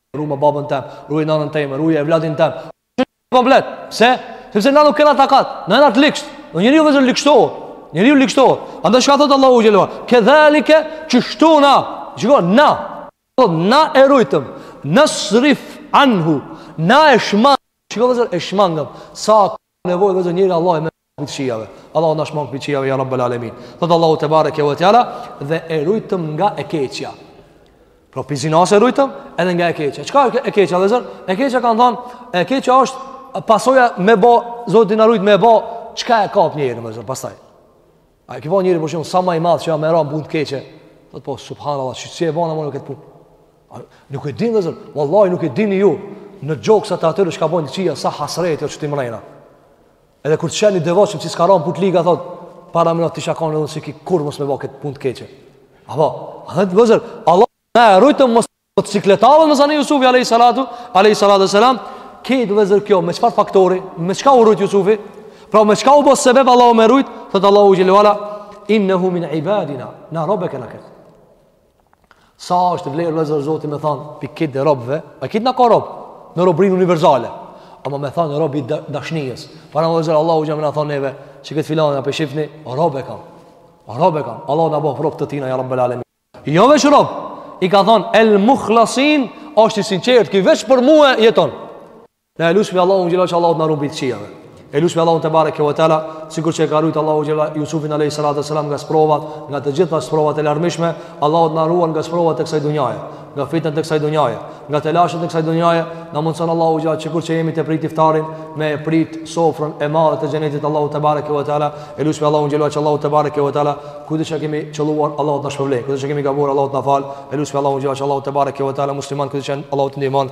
Ruajma babën tem, ruaj nanën teme, ruaj evladin tem. Ju komplet. Pse? Sepse na nuk kena takat. Na jena të ligsht. Do njeriu vëllazër ligshtohet. Njeriu ligshtohet. Andaj çka thot Allahu xhelalu? Kedhalike, qështu na. Shikoni, na. Po na e rujtëm. Nasrife anhu. Na e shmangëm. Shikoni vëllazër e shmangëm. Sa ka nevojë vëllazër njeri Allahu me. prej kqijave. Allahu na shmang prej kqijave ya Rabbal Alamin. Thot Allahu te bareke ve teala dhe e rujtëm nga e keqja. Pra prej zinasë e rujtëm edhe nga e keqja. Çka është e keqja, vëllazër? E keqja kanë thënë, e keqja është pasoja me bë, Zoti na rujt me bë, çka e kap njerin vëllazër pastaj. A e ke vënë njeri për shembull sa më i madh që me ra n'punë të keqe? Thot po subhanallahu, qysh e bona më këtë punë. Nuk e din vëllazër, wallahi nuk e dini ju në gjoksa të atyre që kan bë kqija sa hasreti është aty mrena. Edhe kur të sheh njeri të devotshëm si s'ka ra n'punë t'liga thot, paramendo t'isha kon edhe si ky kurrë mos me bë kët punë të keqe. Apo, andaj vëllazër, Allah na e rujtë mos t'sikletave me zani Jusufi alayhi salatu, alayhi salatu selam, kët vëllazër kjo me çfarë faktori, me çka u rujt Jusufi? Pra me çka u bë sebeb Allahu me rujt? Thot Allahu xhele ve ala innehu min ibadina, na rob e kena kët. Sa është vlerë vëllazër Zoti me thanë Prej krejt robëve Ai krejt na ka robë Në robërinë universale Ama me thanë rob i dashnisë Paramendo vëllazër Allahu xhele me na thanë neve Që këtë filanin po e shifni Rob e kam Rob e kam Allahu na bëftë robë të tina Ja Rabbel alemin Jo veç rob I ka thanë El mukhlasin është i sinqertë Ky veç për mue jeton Ne e lusmi Allahun xhelalu që Allahu të na ruaj prej këqijave. E lusmi Allahun te bareke ve teala, sikur që e ka rujt Allahu xhela Yusufin alayhi salatu selam nga sprovat, nga të gjitha sprovat e larmishme, Allahu të na ruan nga sprovat e kësaj dunjaje, nga fitnat e kësaj dunjaje, nga telashet e kësaj dunjaje, na mundson Allahu xhela sikur që jemi tu prit iftarin, me e prit sofrën e madhe të xhenetit Allahu te bareke ve teala. E lusmi Allahun xhela që Allahu te bareke ve teala, kudo që kemi qëlluar Allahu të na shpërblej, kudo që kemi gabuar Allahu të na fal. E lusmi Allahun xhela që Allahu te bareke ve teala muslimanët kudo që Allahu t'i ndihmon.